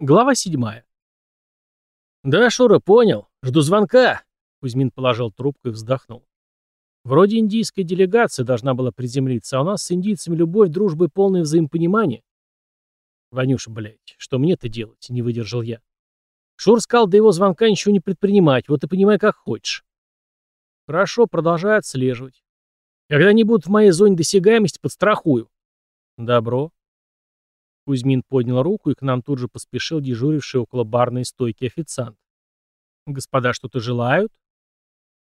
Глава седьмая. «Да, Шура, понял. Жду звонка», — Кузьмин положил трубку и вздохнул. «Вроде индийская делегация должна была приземлиться, а у нас с индийцами любовь, дружба и полное взаимопонимание». «Ванюша, блядь, что мне-то делать?» — не выдержал я. Шур сказал до его звонка ничего не предпринимать, вот и понимай, как хочешь. «Хорошо, продолжай отслеживать. Когда они будут в моей зоне досягаемости, подстрахую». «Добро», Кузьмин поднял руку, и к нам тут же поспешил дежуривший около барной стойки официант. «Господа что-то желают?»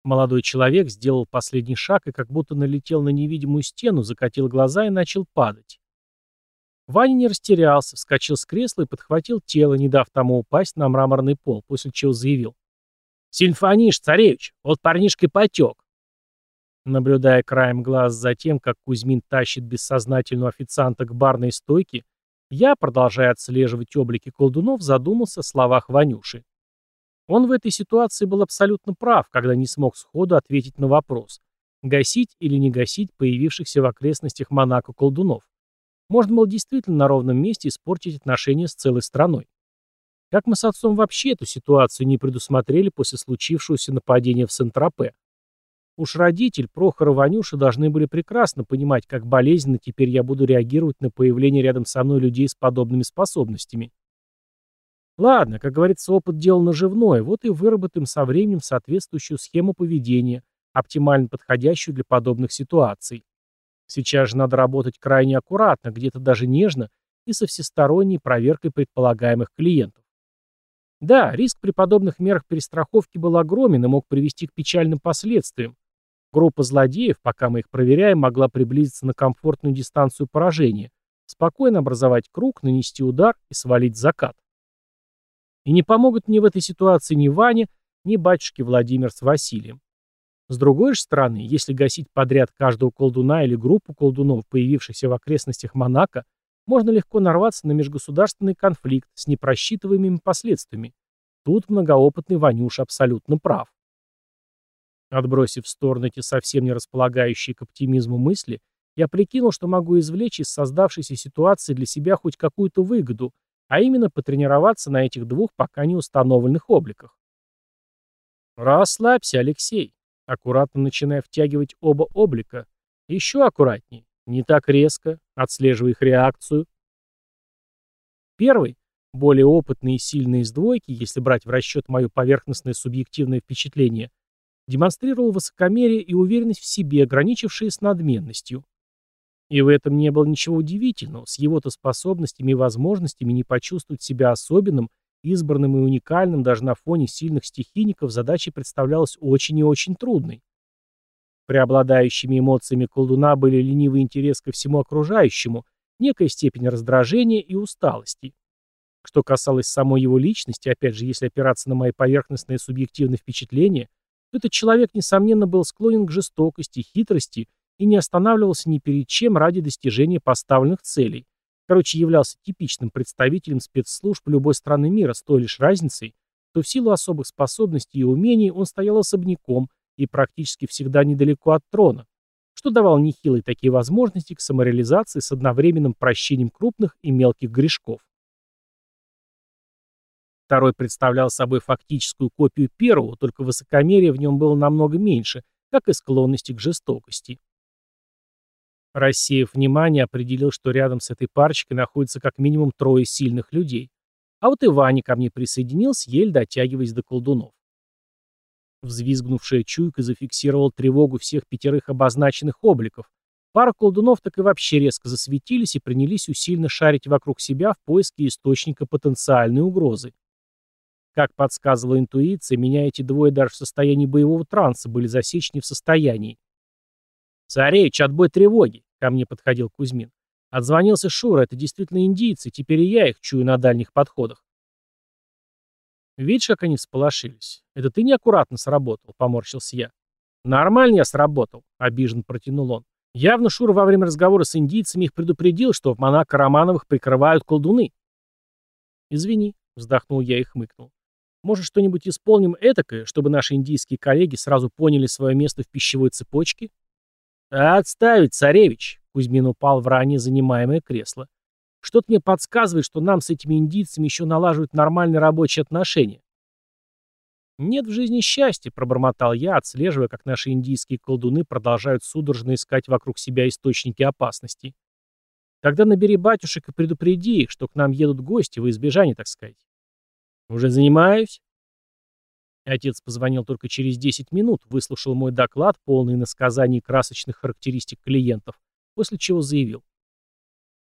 Молодой человек сделал последний шаг и как будто налетел на невидимую стену, закатил глаза и начал падать. Ваня не растерялся, вскочил с кресла и подхватил тело, не дав тому упасть на мраморный пол, после чего заявил. «Сильфаниш, царевич, вот парнишкой потек». Наблюдая краем глаз за тем, как Кузьмин тащит бессознательного официанта к барной стойке, я, продолжая отслеживать облики колдунов, задумался о словах Ванюши. Он в этой ситуации был абсолютно прав, когда не смог сходу ответить на вопрос, гасить или не гасить появившихся в окрестностях Монако колдунов. Можно было действительно на ровном месте испортить отношения с целой страной. Как мы с отцом вообще эту ситуацию не предусмотрели после случившегося нападения в Сент-Тропе? Уж родитель, Прохор и Ванюша должны были прекрасно понимать, как болезненно теперь я буду реагировать на появление рядом со мной людей с подобными способностями. Ладно, как говорится, опыт дел наживное, вот и выработаем со временем соответствующую схему поведения, оптимально подходящую для подобных ситуаций. Сейчас же надо работать крайне аккуратно, где-то даже нежно и со всесторонней проверкой предполагаемых клиентов. Да, риск при подобных мерах перестраховки был огромен и мог привести к печальным последствиям, Группа злодеев, пока мы их проверяем, могла приблизиться на комфортную дистанцию поражения, спокойно образовать круг, нанести удар и свалить закат. И не помогут мне в этой ситуации ни Ваня, ни батюшки Владимир с Василием. С другой же стороны, если гасить подряд каждого колдуна или группу колдунов, появившихся в окрестностях Монако, можно легко нарваться на межгосударственный конфликт с непросчитываемыми последствиями. Тут многоопытный Ванюша абсолютно прав. Отбросив в сторону эти совсем не располагающие к оптимизму мысли, я прикинул, что могу извлечь из создавшейся ситуации для себя хоть какую-то выгоду, а именно потренироваться на этих двух пока не установленных обликах. «Расслабься, Алексей», аккуратно начиная втягивать оба облика. Еще аккуратнее, не так резко, отслеживая их реакцию. Первый, более опытный и сильный из двойки, если брать в расчет мое поверхностное субъективное впечатление – демонстрировал высокомерие и уверенность в себе, ограничившие с надменностью. И в этом не было ничего удивительного, с его-то способностями и возможностями не почувствовать себя особенным, избранным и уникальным даже на фоне сильных стихийников задача представлялась очень и очень трудной. Преобладающими эмоциями колдуна были ленивый интерес ко всему окружающему, некая степень раздражения и усталости. Что касалось самой его личности, опять же, если опираться на мои поверхностные субъективные впечатления, этот человек, несомненно, был склонен к жестокости, хитрости и не останавливался ни перед чем ради достижения поставленных целей. Короче, являлся типичным представителем спецслужб любой страны мира с той лишь разницей, что в силу особых способностей и умений он стоял особняком и практически всегда недалеко от трона, что давало нехилые такие возможности к самореализации с одновременным прощением крупных и мелких грешков. Второй представлял собой фактическую копию первого, только высокомерие в нем было намного меньше, как и склонности к жестокости. Рассеяв внимание, определил, что рядом с этой парочкой находится как минимум трое сильных людей. А вот и Ваня ко мне присоединился, еле дотягиваясь до колдунов. Взвизгнувшая чуйка зафиксировала тревогу всех пятерых обозначенных обликов. Пара колдунов так и вообще резко засветились и принялись усиленно шарить вокруг себя в поиске источника потенциальной угрозы. Как подсказывала интуиция, меня эти двое даже в состоянии боевого транса были засечь не в состоянии. «Царевич, отбой тревоги!» — ко мне подходил Кузьмин. Отзвонился Шура, это действительно индийцы, теперь и я их чую на дальних подходах. Видишь, как они всполошились? Это ты неаккуратно сработал, поморщился я. Нормально я сработал, обиженно протянул он. Явно Шура во время разговора с индийцами их предупредил, что в Монако Романовых прикрывают колдуны. Извини, вздохнул я и хмыкнул. Может, что-нибудь исполним этакое, чтобы наши индийские коллеги сразу поняли свое место в пищевой цепочке? Отставить, царевич! Кузьмин упал в ранее занимаемое кресло. Что-то мне подсказывает, что нам с этими индийцами еще налаживают нормальные рабочие отношения. «Нет в жизни счастья», — пробормотал я, отслеживая, как наши индийские колдуны продолжают судорожно искать вокруг себя источники опасности. «Тогда набери батюшек и предупреди их, что к нам едут гости во избежание, так сказать». «Уже занимаюсь?» Отец позвонил только через 10 минут, выслушал мой доклад, полный насказаний красочных характеристик клиентов, после чего заявил.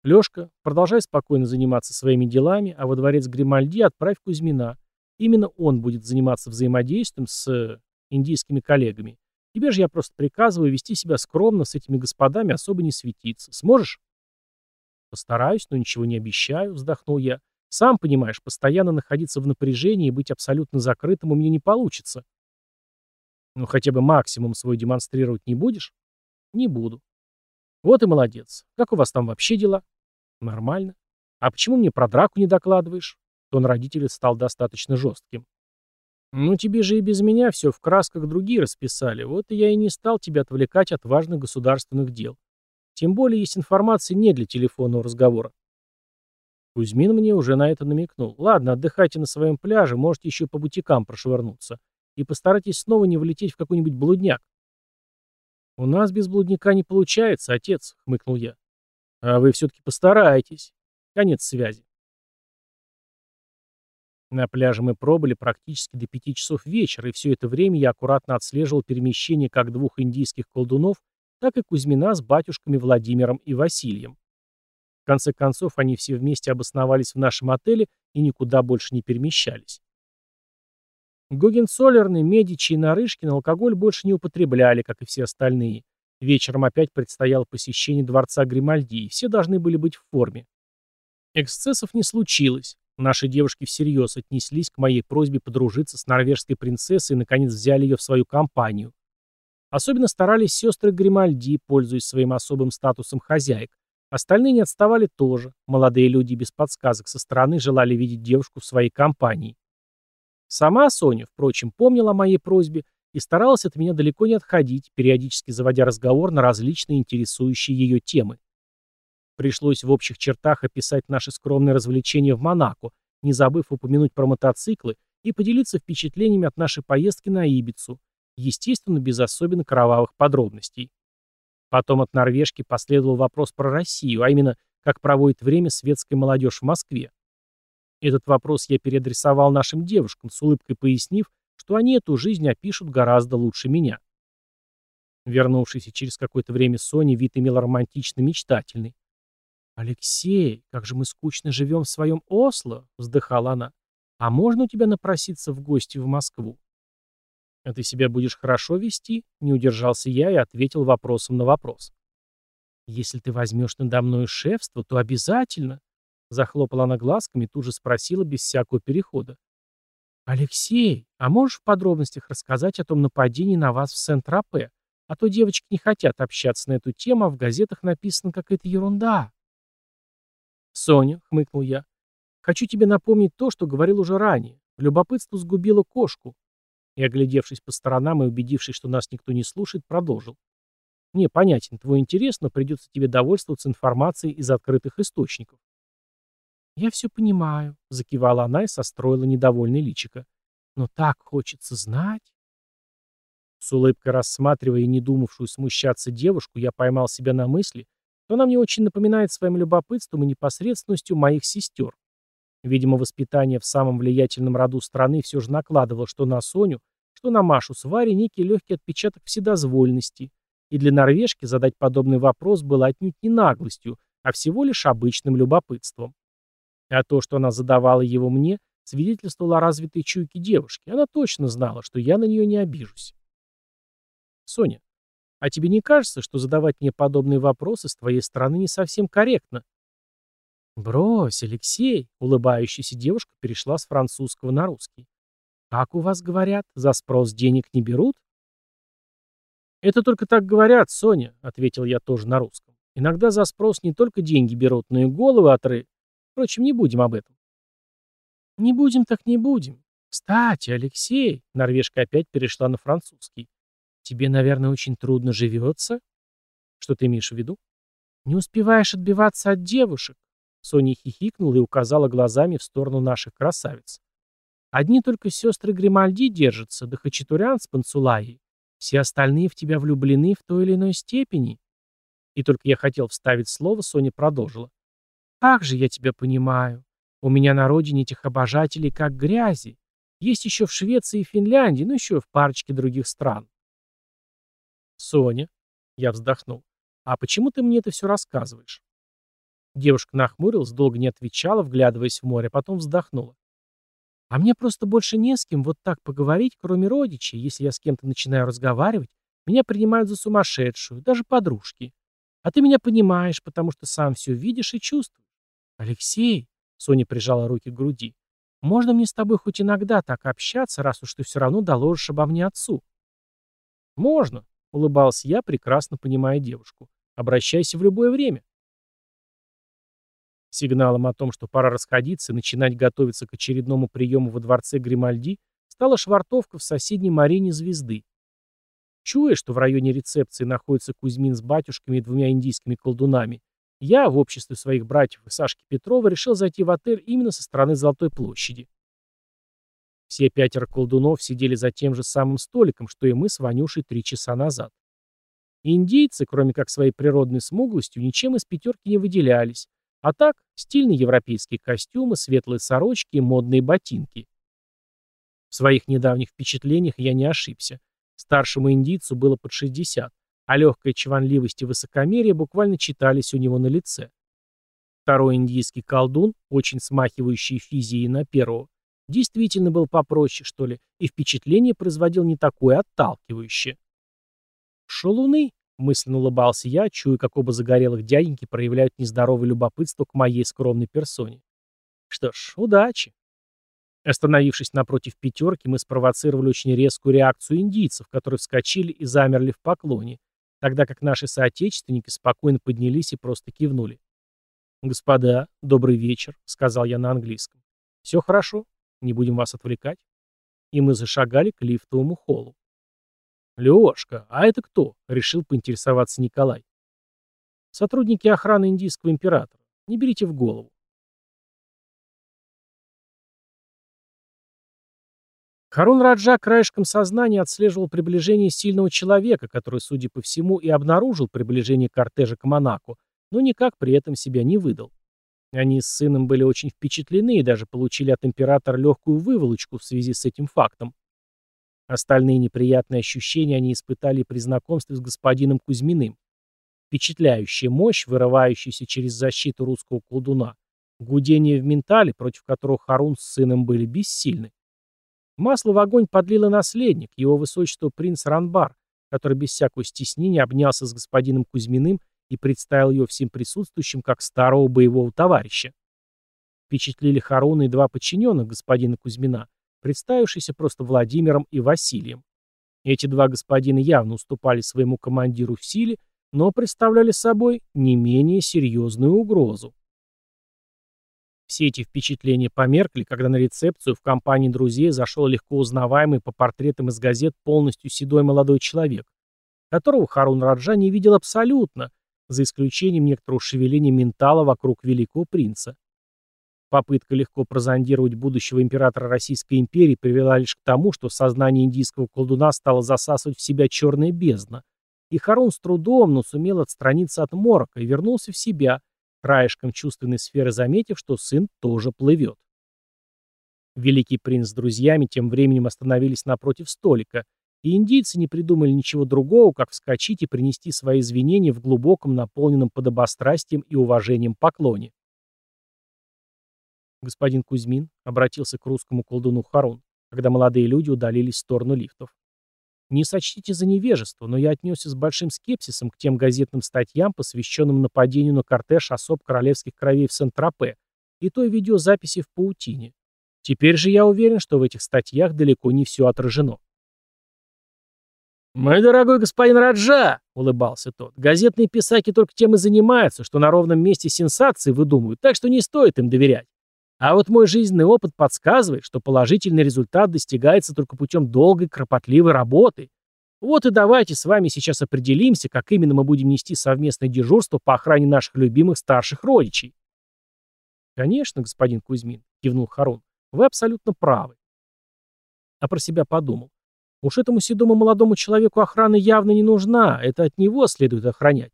«Лёшка, продолжай спокойно заниматься своими делами, а во дворец Гримальди отправь Кузьмина. Именно он будет заниматься взаимодействием с э, индийскими коллегами. Тебе же я просто приказываю вести себя скромно, с этими господами особо не светиться. Сможешь? Постараюсь, но ничего не обещаю, вздохнул я. Сам понимаешь, постоянно находиться в напряжении и быть абсолютно закрытым у меня не получится. Ну хотя бы максимум свой демонстрировать не будешь? Не буду. Вот и молодец. Как у вас там вообще дела? Нормально. А почему мне про драку не докладываешь? Тон родителей стал достаточно жестким. «Ну, тебе же и без меня все в красках другие расписали, вот и я и не стал тебя отвлекать от важных государственных дел. Тем более есть информация не для телефонного разговора». Кузьмин мне уже на это намекнул. «Ладно, отдыхайте на своем пляже, можете еще по бутикам прошвырнуться. И постарайтесь снова не влететь в какой-нибудь блудняк». «У нас без блудника не получается, отец», — хмыкнул я. «А вы все-таки постарайтесь. Конец связи». На пляже мы пробыли практически до пяти часов вечера, и все это время я аккуратно отслеживал перемещение как двух индийских колдунов, так и Кузьмина с батюшками Владимиром и Василием. В конце концов, они все вместе обосновались в нашем отеле и никуда больше не перемещались. Гогенцоллерны, Медичи и Нарышкин алкоголь больше не употребляли, как и все остальные. Вечером опять предстояло посещение дворца Гримальди, и все должны были быть в форме. Эксцессов не случилось. Наши девушки всерьез отнеслись к моей просьбе подружиться с норвежской принцессой и, наконец, взяли ее в свою компанию. Особенно старались сестры Гримальди, пользуясь своим особым статусом хозяек. Остальные не отставали тоже. Молодые люди без подсказок со стороны желали видеть девушку в своей компании. Сама Соня, впрочем, помнила о моей просьбе и старалась от меня далеко не отходить, периодически заводя разговор на различные интересующие ее темы. Пришлось в общих чертах описать наши скромные развлечения в Монако, не забыв упомянуть про мотоциклы и поделиться впечатлениями от нашей поездки на Ибицу, естественно, без особенно кровавых подробностей. Потом от норвежки последовал вопрос про Россию, а именно, как проводит время светская молодежь в Москве. Этот вопрос я переадресовал нашим девушкам, с улыбкой пояснив, что они эту жизнь опишут гораздо лучше меня. Вернувшийся через какое-то время Соня вид имел романтично-мечтательный. «Алексей, как же мы скучно живем в своем Осло!» — вздыхала она. «А можно у тебя напроситься в гости в Москву?» «А ты себя будешь хорошо вести?» — не удержался я и ответил вопросом на вопрос. «Если ты возьмешь надо мной шефство, то обязательно!» Захлопала она глазками и тут же спросила без всякого перехода. «Алексей, а можешь в подробностях рассказать о том нападении на вас в Сент-Тропе? А то девочки не хотят общаться на эту тему, а в газетах написана какая-то ерунда». «Соня», — хмыкнул я, — «хочу тебе напомнить то, что говорил уже ранее. Любопытство сгубило кошку». И, оглядевшись по сторонам и убедившись, что нас никто не слушает, продолжил. «Мне понятен твой интерес, но придется тебе довольствоваться информацией из открытых источников». «Я все понимаю», — закивала она и состроила недовольное личико. «Но так хочется знать». С улыбкой рассматривая и не думавшую смущаться девушку, я поймал себя на мысли, то она мне очень напоминает своим любопытством и непосредственностью моих сестер. Видимо, воспитание в самом влиятельном роду страны все же накладывало что на Соню, что на Машу с Варей некий легкий отпечаток вседозвольности, и для норвежки задать подобный вопрос было отнюдь не наглостью, а всего лишь обычным любопытством. А то, что она задавала его мне, свидетельствовало о развитой чуйке девушки. Она точно знала, что я на нее не обижусь. «Соня, а тебе не кажется, что задавать мне подобные вопросы с твоей стороны не совсем корректно? Брось, Алексей, улыбающаяся девушка перешла с французского на русский. Как у вас говорят, за спрос денег не берут? Это только так говорят, Соня, ответил я тоже на русском. Иногда за спрос не только деньги берут, но и головы отры. Впрочем, не будем об этом. Не будем так не будем. Кстати, Алексей, норвежка опять перешла на французский. Тебе, наверное, очень трудно живется? Что ты имеешь в виду? Не успеваешь отбиваться от девушек. Соня хихикнула и указала глазами в сторону наших красавиц. Одни только сестры Гримальди держатся, да Хачатурян с Панцулаей. Все остальные в тебя влюблены в той или иной степени. И только я хотел вставить слово, Соня продолжила. Как же я тебя понимаю. У меня на родине этих обожателей как грязи. Есть еще в Швеции и Финляндии, ну еще в парочке других стран. Соня, я вздохнул, а почему ты мне это все рассказываешь? Девушка нахмурилась, долго не отвечала, вглядываясь в море, потом вздохнула. А мне просто больше не с кем вот так поговорить, кроме родичей. Если я с кем-то начинаю разговаривать, меня принимают за сумасшедшую, даже подружки. А ты меня понимаешь, потому что сам все видишь и чувствуешь. Алексей, Соня прижала руки к груди, можно мне с тобой хоть иногда так общаться, раз уж ты все равно доложишь обо мне отцу? Можно, улыбался я, прекрасно понимая девушку. Обращайся в любое время. Сигналом о том, что пора расходиться и начинать готовиться к очередному приему во дворце Гримальди, стала швартовка в соседней марине звезды. Чуя, что в районе рецепции находится Кузьмин с батюшками и двумя индийскими колдунами, я, в обществе своих братьев и Сашки Петрова, решил зайти в отель именно со стороны Золотой площади. Все пятеро колдунов сидели за тем же самым столиком, что и мы с Ванюшей три часа назад. Индийцы, кроме как своей природной смуглостью, ничем из пятерки не выделялись, а так, стильные европейские костюмы, светлые сорочки и модные ботинки. В своих недавних впечатлениях я не ошибся. Старшему индийцу было под 60, а легкая чванливость и высокомерие буквально читались у него на лице. Второй индийский колдун, очень смахивающий физией на первого, действительно был попроще, что ли, и впечатление производил не такое отталкивающее. Шалуны, мысленно улыбался я, чуя, как оба загорелых дяденьки проявляют нездоровое любопытство к моей скромной персоне. Что ж, удачи. Остановившись напротив пятерки, мы спровоцировали очень резкую реакцию индийцев, которые вскочили и замерли в поклоне, тогда как наши соотечественники спокойно поднялись и просто кивнули. «Господа, добрый вечер», — сказал я на английском. «Все хорошо? Не будем вас отвлекать?» И мы зашагали к лифтовому холлу. «Лешка, а это кто?» — решил поинтересоваться Николай. «Сотрудники охраны индийского императора. Не берите в голову. Харун Раджа краешком сознания отслеживал приближение сильного человека, который, судя по всему, и обнаружил приближение кортежа к Монако, но никак при этом себя не выдал. Они с сыном были очень впечатлены и даже получили от императора легкую выволочку в связи с этим фактом. Остальные неприятные ощущения они испытали при знакомстве с господином Кузьминым. Впечатляющая мощь, вырывающаяся через защиту русского колдуна, гудение в ментале, против которого Харун с сыном были бессильны. Масло в огонь подлил и наследник, его высочество принц Ранбар, который без всякого стеснения обнялся с господином Кузьминым и представил ее всем присутствующим как старого боевого товарища. Впечатлили Харуна и два подчиненных господина Кузьмина, представившиеся просто Владимиром и Василием. Эти два господина явно уступали своему командиру в силе, но представляли собой не менее серьезную угрозу. Все эти впечатления померкли, когда на рецепцию в компании друзей зашел легко узнаваемый по портретам из газет полностью седой молодой человек, которого Харун Раджа не видел абсолютно, за исключением некоторого шевеления ментала вокруг великого принца. Попытка легко прозондировать будущего императора Российской империи привела лишь к тому, что сознание индийского колдуна стало засасывать в себя черная бездна, и Харун с трудом, но сумел отстраниться от морока и вернулся в себя, краешком чувственной сферы заметив, что сын тоже плывет. Великий принц с друзьями тем временем остановились напротив столика, и индийцы не придумали ничего другого, как вскочить и принести свои извинения в глубоком, наполненном подобострастием и уважением поклоне. Господин Кузьмин обратился к русскому колдуну Харун, когда молодые люди удалились в сторону лифтов. Не сочтите за невежество, но я отнесся с большим скепсисом к тем газетным статьям, посвященным нападению на кортеж особ королевских кровей в Сент-Тропе и той видеозаписи в паутине. Теперь же я уверен, что в этих статьях далеко не все отражено. «Мой дорогой господин Раджа!» — улыбался тот. «Газетные писаки только тем и занимаются, что на ровном месте сенсации выдумывают, так что не стоит им доверять. А вот мой жизненный опыт подсказывает, что положительный результат достигается только путем долгой, кропотливой работы. Вот и давайте с вами сейчас определимся, как именно мы будем нести совместное дежурство по охране наших любимых старших родичей. Конечно, господин Кузьмин, кивнул Харун. Вы абсолютно правы. А про себя подумал. Уж этому седому молодому человеку охрана явно не нужна, это от него следует охранять.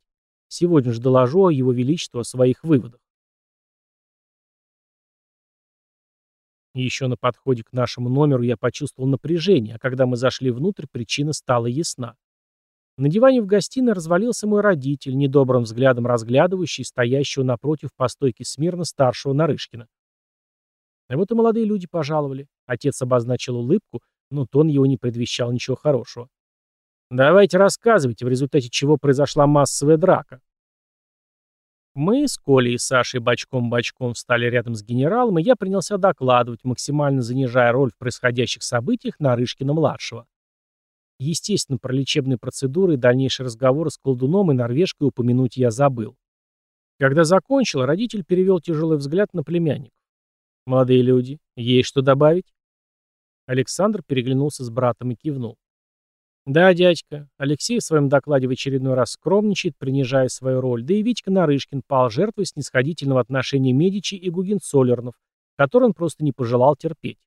Сегодня же доложу его величеству о своих выводах. Еще на подходе к нашему номеру я почувствовал напряжение, а когда мы зашли внутрь, причина стала ясна. На диване в гостиной развалился мой родитель, недобрым взглядом разглядывающий стоящего напротив по стойке смирно старшего Нарышкина. А вот и молодые люди пожаловали. Отец обозначил улыбку, но тон его не предвещал ничего хорошего. «Давайте рассказывайте, в результате чего произошла массовая драка». Мы с Колей и Сашей бочком-бочком встали рядом с генералом, и я принялся докладывать, максимально занижая роль в происходящих событиях Нарышкина-младшего. Естественно, про лечебные процедуры и дальнейшие разговоры с колдуном и норвежкой упомянуть я забыл. Когда закончил, родитель перевел тяжелый взгляд на племянников. «Молодые люди, есть что добавить?» Александр переглянулся с братом и кивнул. Да, дядька. Алексей в своем докладе в очередной раз скромничает, принижая свою роль, да и Витька Нарышкин пал жертвой снисходительного отношения Медичи и Гугенцоллернов, который он просто не пожелал терпеть.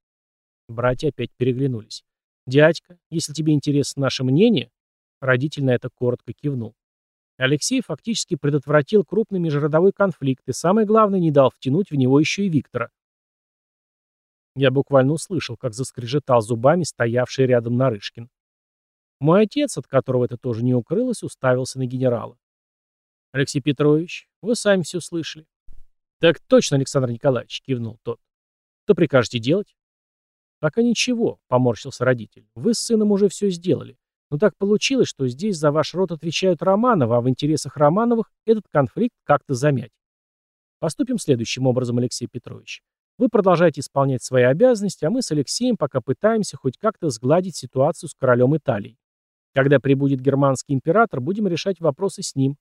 Братья опять переглянулись. «Дядька, если тебе интересно наше мнение...» Родитель на это коротко кивнул. Алексей фактически предотвратил крупный межродовой конфликт и, самое главное, не дал втянуть в него еще и Виктора. Я буквально услышал, как заскрежетал зубами стоявший рядом Нарышкин. Мой отец, от которого это тоже не укрылось, уставился на генерала. «Алексей Петрович, вы сами все слышали». «Так точно, Александр Николаевич», — кивнул тот. «Что прикажете делать?» «Пока ничего», — поморщился родитель. «Вы с сыном уже все сделали. Но так получилось, что здесь за ваш род отвечают Романовы, а в интересах Романовых этот конфликт как-то замять. Поступим следующим образом, Алексей Петрович. Вы продолжаете исполнять свои обязанности, а мы с Алексеем пока пытаемся хоть как-то сгладить ситуацию с королем Италии. Когда прибудет германский император, будем решать вопросы с ним.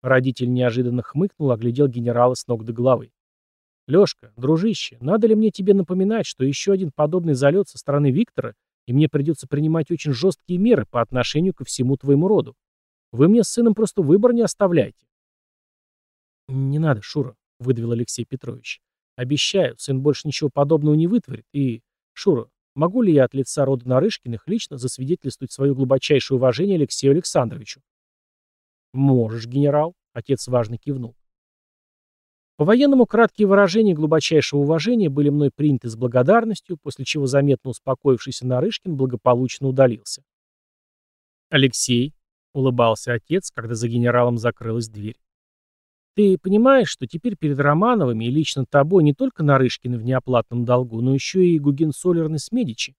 Родитель неожиданно хмыкнул, оглядел генерала с ног до головы. «Лешка, дружище, надо ли мне тебе напоминать, что еще один подобный залет со стороны Виктора, и мне придется принимать очень жесткие меры по отношению ко всему твоему роду? Вы мне с сыном просто выбор не оставляйте». «Не надо, Шура», — выдавил Алексей Петрович. «Обещаю, сын больше ничего подобного не вытворит, и... Шура, Могу ли я от лица рода Нарышкиных лично засвидетельствовать свое глубочайшее уважение Алексею Александровичу? Можешь, генерал, отец важно кивнул. По-военному краткие выражения глубочайшего уважения были мной приняты с благодарностью, после чего заметно успокоившийся Нарышкин благополучно удалился. «Алексей», — улыбался отец, когда за генералом закрылась дверь. Ты понимаешь, что теперь перед Романовыми и лично тобой не только Нарышкины в неоплатном долгу, но еще и Гугенсолерны с Медичи?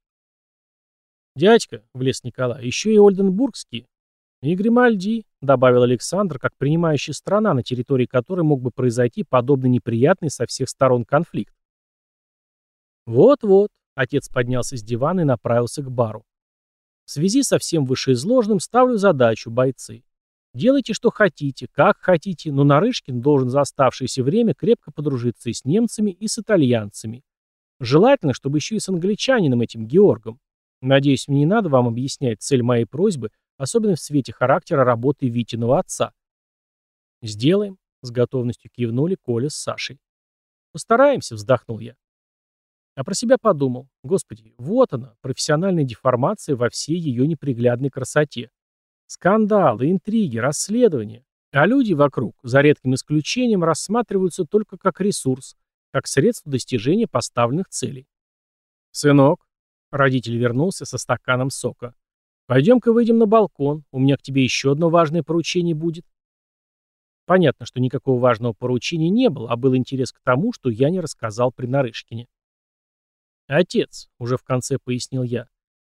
Дядька, — влез Николай, — еще и Ольденбургские. И Гримальди, — добавил Александр, как принимающая страна, на территории которой мог бы произойти подобный неприятный со всех сторон конфликт. Вот-вот, — отец поднялся с дивана и направился к бару. В связи со всем вышеизложенным ставлю задачу, бойцы. Делайте, что хотите, как хотите, но Нарышкин должен за оставшееся время крепко подружиться и с немцами, и с итальянцами. Желательно, чтобы еще и с англичанином этим Георгом. Надеюсь, мне не надо вам объяснять цель моей просьбы, особенно в свете характера работы Витиного отца. «Сделаем», — с готовностью кивнули Коля с Сашей. «Постараемся», — вздохнул я. А про себя подумал, господи, вот она, профессиональная деформация во всей ее неприглядной красоте. Скандалы, интриги, расследования. А люди вокруг, за редким исключением, рассматриваются только как ресурс, как средство достижения поставленных целей. «Сынок», — родитель вернулся со стаканом сока, — «пойдем-ка выйдем на балкон, у меня к тебе еще одно важное поручение будет». Понятно, что никакого важного поручения не было, а был интерес к тому, что я не рассказал при Нарышкине. «Отец», — уже в конце пояснил я,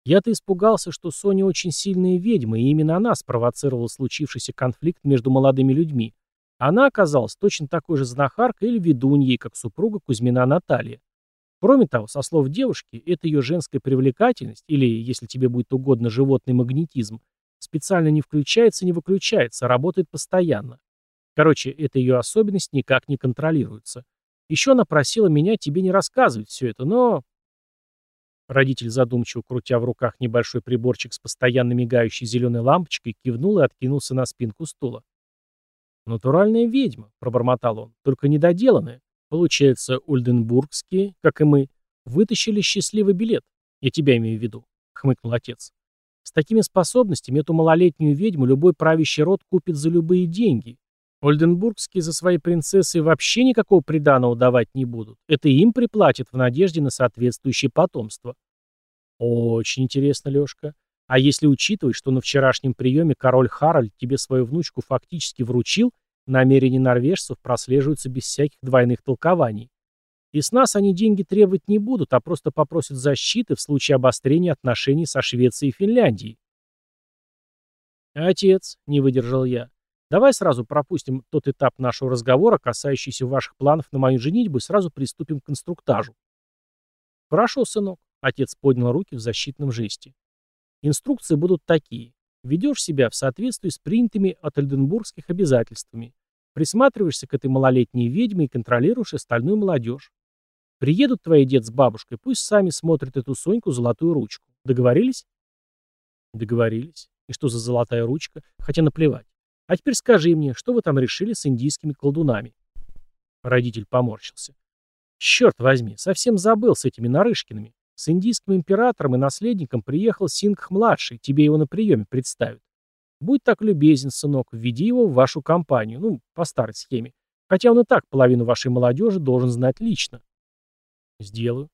я-то испугался, что Соня очень сильная ведьма, и именно она спровоцировала случившийся конфликт между молодыми людьми. Она оказалась точно такой же знахаркой или ведуньей, как супруга Кузьмина Наталья. Кроме того, со слов девушки, это ее женская привлекательность, или, если тебе будет угодно, животный магнетизм, специально не включается, не выключается, работает постоянно. Короче, эта ее особенность никак не контролируется. Еще она просила меня тебе не рассказывать все это, но Родитель, задумчиво крутя в руках небольшой приборчик с постоянно мигающей зеленой лампочкой, кивнул и откинулся на спинку стула. «Натуральная ведьма», — пробормотал он, — «только недоделанная. Получается, ульденбургские, как и мы, вытащили счастливый билет. Я тебя имею в виду, хмыкнул отец. С такими способностями эту малолетнюю ведьму любой правящий род купит за любые деньги. Ольденбургские за свои принцессы вообще никакого приданого давать не будут. Это им приплатят в надежде на соответствующее потомство. Очень интересно, Лешка. А если учитывать, что на вчерашнем приеме король Харальд тебе свою внучку фактически вручил, намерения норвежцев прослеживаются без всяких двойных толкований. И с нас они деньги требовать не будут, а просто попросят защиты в случае обострения отношений со Швецией и Финляндией. «Отец», — не выдержал я, — «давай сразу пропустим тот этап нашего разговора, касающийся ваших планов на мою женитьбу, и сразу приступим к конструктажу». «Хорошо, сынок», — отец поднял руки в защитном жесте. «Инструкции будут такие. Ведешь себя в соответствии с принятыми от Ольденбургских обязательствами. Присматриваешься к этой малолетней ведьме и контролируешь остальную молодежь. Приедут твои дед с бабушкой, пусть сами смотрят эту Соньку золотую ручку. Договорились? Договорились. И что за золотая ручка? Хотя наплевать. А теперь скажи мне, что вы там решили с индийскими колдунами? Родитель поморщился. Черт возьми, совсем забыл с этими Нарышкиными. С индийским императором и наследником приехал Сингх-младший, тебе его на приеме представят. Будь так любезен, сынок, введи его в вашу компанию, ну, по старой схеме. Хотя он и так половину вашей молодежи должен знать лично. Сделаю.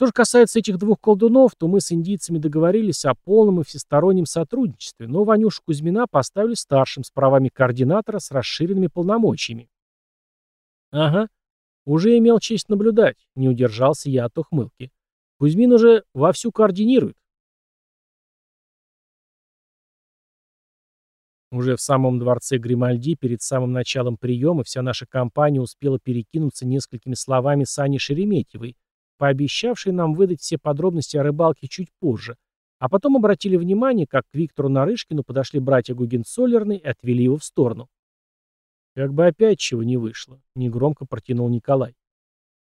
Что же касается этих двух колдунов, то мы с индийцами договорились о полном и всестороннем сотрудничестве, но Ванюшу Кузьмина поставили старшим с правами координатора с расширенными полномочиями. Ага, уже имел честь наблюдать, не удержался я от ухмылки. Кузьмин уже вовсю координирует. Уже в самом дворце Гримальди перед самым началом приема вся наша компания успела перекинуться несколькими словами с Аней Шереметьевой, пообещавшей нам выдать все подробности о рыбалке чуть позже, а потом обратили внимание, как к Виктору Нарышкину подошли братья Гугенцоллерны и отвели его в сторону. Как бы опять чего не вышло, негромко протянул Николай.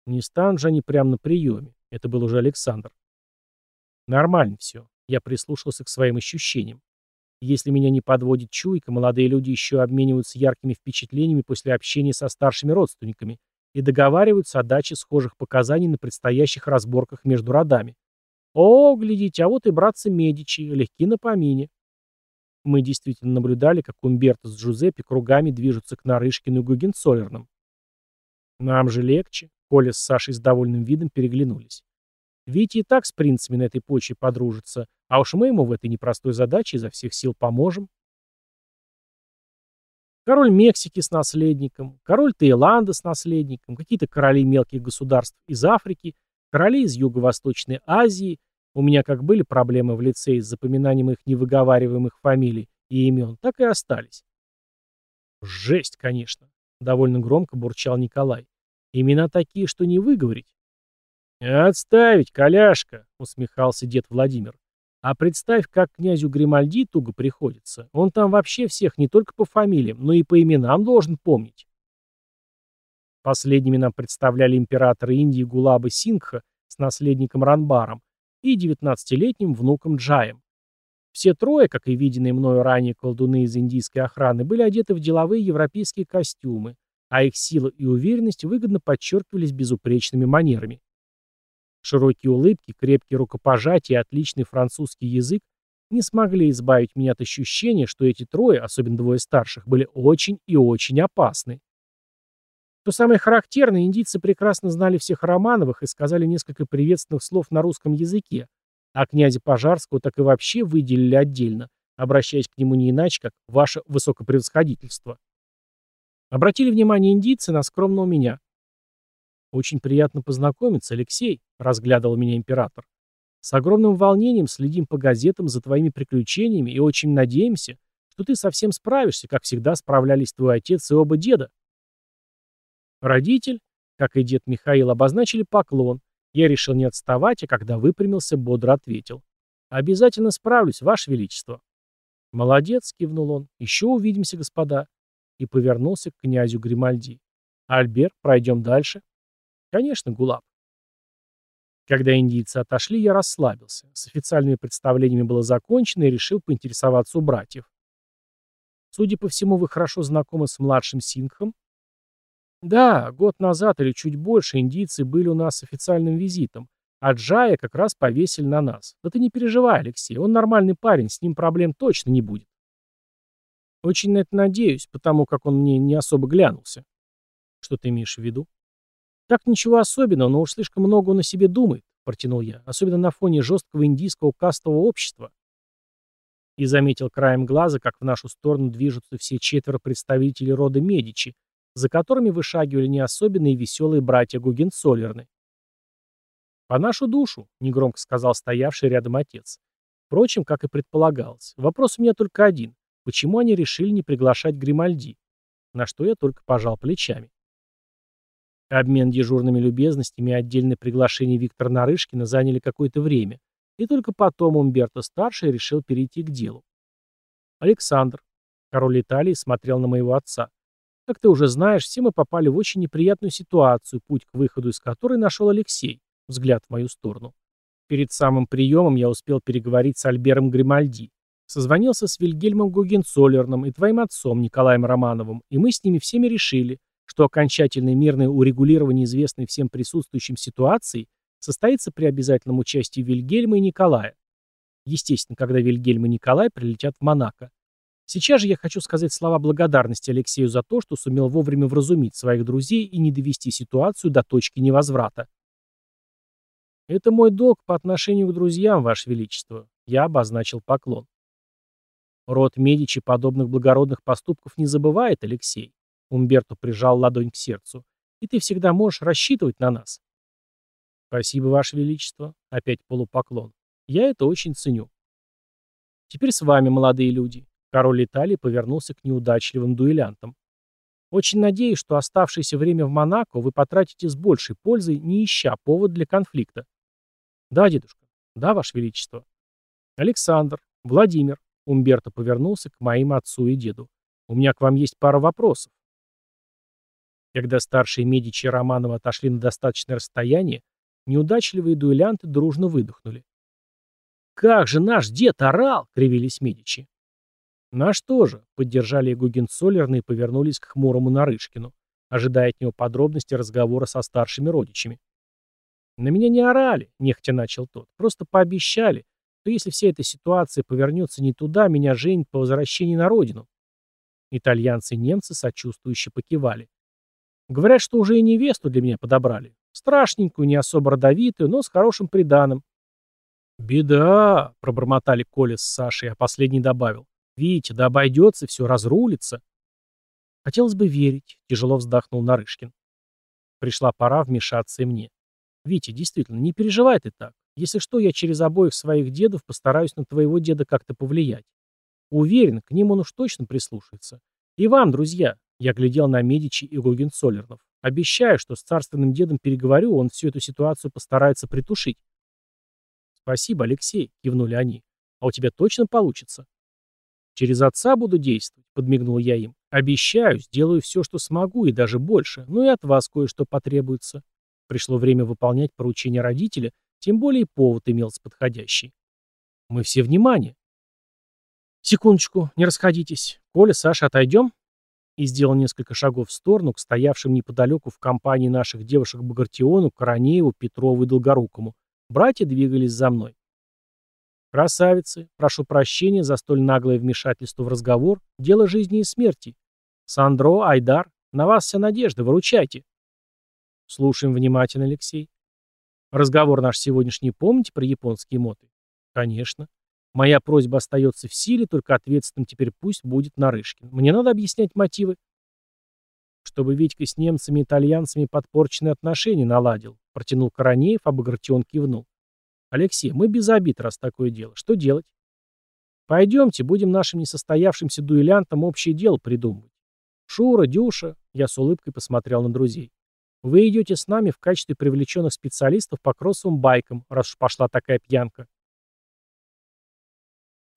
Не станут же они прямо на приеме. Это был уже Александр. Нормально все. Я прислушался к своим ощущениям. Если меня не подводит чуйка, молодые люди еще обмениваются яркими впечатлениями после общения со старшими родственниками и договариваются о даче схожих показаний на предстоящих разборках между родами. О, глядите, а вот и братцы Медичи, легки на помине. Мы действительно наблюдали, как Умберто с Джузеппе кругами движутся к Нарышкину и Гугенцоллерным. Нам же легче. Коля с Сашей с довольным видом переглянулись. Витя и так с принцами на этой почве подружится, а уж мы ему в этой непростой задаче изо всех сил поможем. Король Мексики с наследником, король Таиланда с наследником, какие-то короли мелких государств из Африки, короли из Юго-Восточной Азии. У меня как были проблемы в лице с запоминанием их невыговариваемых фамилий и имен, так и остались. Жесть, конечно, довольно громко бурчал Николай. Имена такие, что не выговорить. «Отставить, коляшка!» — усмехался дед Владимир. «А представь, как князю Гримальди туго приходится. Он там вообще всех не только по фамилиям, но и по именам должен помнить». Последними нам представляли императора Индии Гулаба Сингха с наследником Ранбаром и девятнадцатилетним внуком Джаем. Все трое, как и виденные мною ранее колдуны из индийской охраны, были одеты в деловые европейские костюмы, а их сила и уверенность выгодно подчеркивались безупречными манерами. Широкие улыбки, крепкие рукопожатия и отличный французский язык не смогли избавить меня от ощущения, что эти трое, особенно двое старших, были очень и очень опасны. Что самое характерное, индийцы прекрасно знали всех Романовых и сказали несколько приветственных слов на русском языке, а князя Пожарского так и вообще выделили отдельно, обращаясь к нему не иначе, как «Ваше Высокопревосходительство». Обратили внимание индийцы на скромного меня. «Очень приятно познакомиться, Алексей», — разглядывал меня император. «С огромным волнением следим по газетам за твоими приключениями и очень надеемся, что ты совсем справишься, как всегда справлялись твой отец и оба деда». Родитель, как и дед Михаил, обозначили поклон. Я решил не отставать, а когда выпрямился, бодро ответил. «Обязательно справлюсь, Ваше Величество». «Молодец», — кивнул он. «Еще увидимся, господа». И повернулся к князю Гримальди. «Альбер, пройдем дальше». Конечно, Гулаб. Когда индийцы отошли, я расслабился. С официальными представлениями было закончено и решил поинтересоваться у братьев. Судя по всему, вы хорошо знакомы с младшим Сингхом? Да, год назад или чуть больше индийцы были у нас с официальным визитом, а Джая как раз повесили на нас. Да ты не переживай, Алексей, он нормальный парень, с ним проблем точно не будет. Очень на это надеюсь, потому как он мне не особо глянулся. Что ты имеешь в виду? Так ничего особенного, но уж слишком много он о себе думает, протянул я, особенно на фоне жесткого индийского кастового общества. И заметил краем глаза, как в нашу сторону движутся все четверо представителей рода Медичи, за которыми вышагивали не особенные веселые братья Гугенцоллерны. «По нашу душу», — негромко сказал стоявший рядом отец. Впрочем, как и предполагалось, вопрос у меня только один. Почему они решили не приглашать Гримальди? На что я только пожал плечами. Обмен дежурными любезностями и отдельное приглашение Виктора Нарышкина заняли какое-то время, и только потом Умберто-старший решил перейти к делу. Александр, король Италии, смотрел на моего отца. Как ты уже знаешь, все мы попали в очень неприятную ситуацию, путь к выходу из которой нашел Алексей, взгляд в мою сторону. Перед самым приемом я успел переговорить с Альбером Гримальди. Созвонился с Вильгельмом Гугенцоллерном и твоим отцом Николаем Романовым, и мы с ними всеми решили, что окончательное мирное урегулирование известной всем присутствующим ситуации состоится при обязательном участии Вильгельма и Николая. Естественно, когда Вильгельм и Николай прилетят в Монако. Сейчас же я хочу сказать слова благодарности Алексею за то, что сумел вовремя вразумить своих друзей и не довести ситуацию до точки невозврата. «Это мой долг по отношению к друзьям, Ваше Величество», — я обозначил поклон. Род Медичи подобных благородных поступков не забывает, Алексей. Умберто прижал ладонь к сердцу. И ты всегда можешь рассчитывать на нас. Спасибо, Ваше Величество. Опять полупоклон. Я это очень ценю. Теперь с вами, молодые люди. Король Италии повернулся к неудачливым дуэлянтам. Очень надеюсь, что оставшееся время в Монако вы потратите с большей пользой, не ища повод для конфликта. Да, дедушка. Да, Ваше Величество. Александр, Владимир. Умберто повернулся к моим отцу и деду. У меня к вам есть пара вопросов. Когда старшие Медичи и Романовы отошли на достаточное расстояние, неудачливые дуэлянты дружно выдохнули. «Как же наш дед орал!» — кривились Медичи. «Наш тоже», — поддержали Гугенцоллерны и повернулись к хмурому Нарышкину, ожидая от него подробности разговора со старшими родичами. «На меня не орали», — нехотя начал тот, — «просто пообещали, что если вся эта ситуация повернется не туда, меня женят по возвращении на родину». Итальянцы и немцы сочувствующе покивали. Говорят, что уже и невесту для меня подобрали. Страшненькую, не особо родовитую, но с хорошим приданым. «Беда», — пробормотали Коля с Сашей, а последний добавил. «Витя, да обойдется, все разрулится». «Хотелось бы верить», — тяжело вздохнул Нарышкин. Пришла пора вмешаться и мне. «Витя, действительно, не переживай ты так. Если что, я через обоих своих дедов постараюсь на твоего деда как-то повлиять. Уверен, к ним он уж точно прислушается. И вам, друзья, я глядел на Медичи и Гогенцоллернов. Обещаю, что с царственным дедом переговорю, он всю эту ситуацию постарается притушить. Спасибо, Алексей, кивнули они. А у тебя точно получится? Через отца буду действовать, подмигнул я им. Обещаю, сделаю все, что смогу, и даже больше. Ну и от вас кое-что потребуется. Пришло время выполнять поручение родителя, тем более и повод имелся подходящий. Мы все внимание. Секундочку, не расходитесь. Коля, Саша, отойдем? И сделал несколько шагов в сторону к стоявшим неподалеку в компании наших девушек Багратиону, Коронееву, Петрову и Долгорукому. Братья двигались за мной. «Красавицы, прошу прощения за столь наглое вмешательство в разговор. Дело жизни и смерти. Сандро, Айдар, на вас вся надежда, выручайте». Слушаем внимательно, Алексей. Разговор наш сегодняшний помните про японские моты? Конечно. Моя просьба остается в силе, только ответственным теперь пусть будет Нарышкин. Мне надо объяснять мотивы. Чтобы Витька с немцами и итальянцами подпорченные отношения наладил, протянул Коронеев, а Багратион кивнул. Алексей, мы без обид, раз такое дело. Что делать? Пойдемте, будем нашим несостоявшимся дуэлянтам общее дело придумывать. Шура, Дюша, я с улыбкой посмотрел на друзей. Вы идете с нами в качестве привлеченных специалистов по кроссовым байкам, раз уж пошла такая пьянка.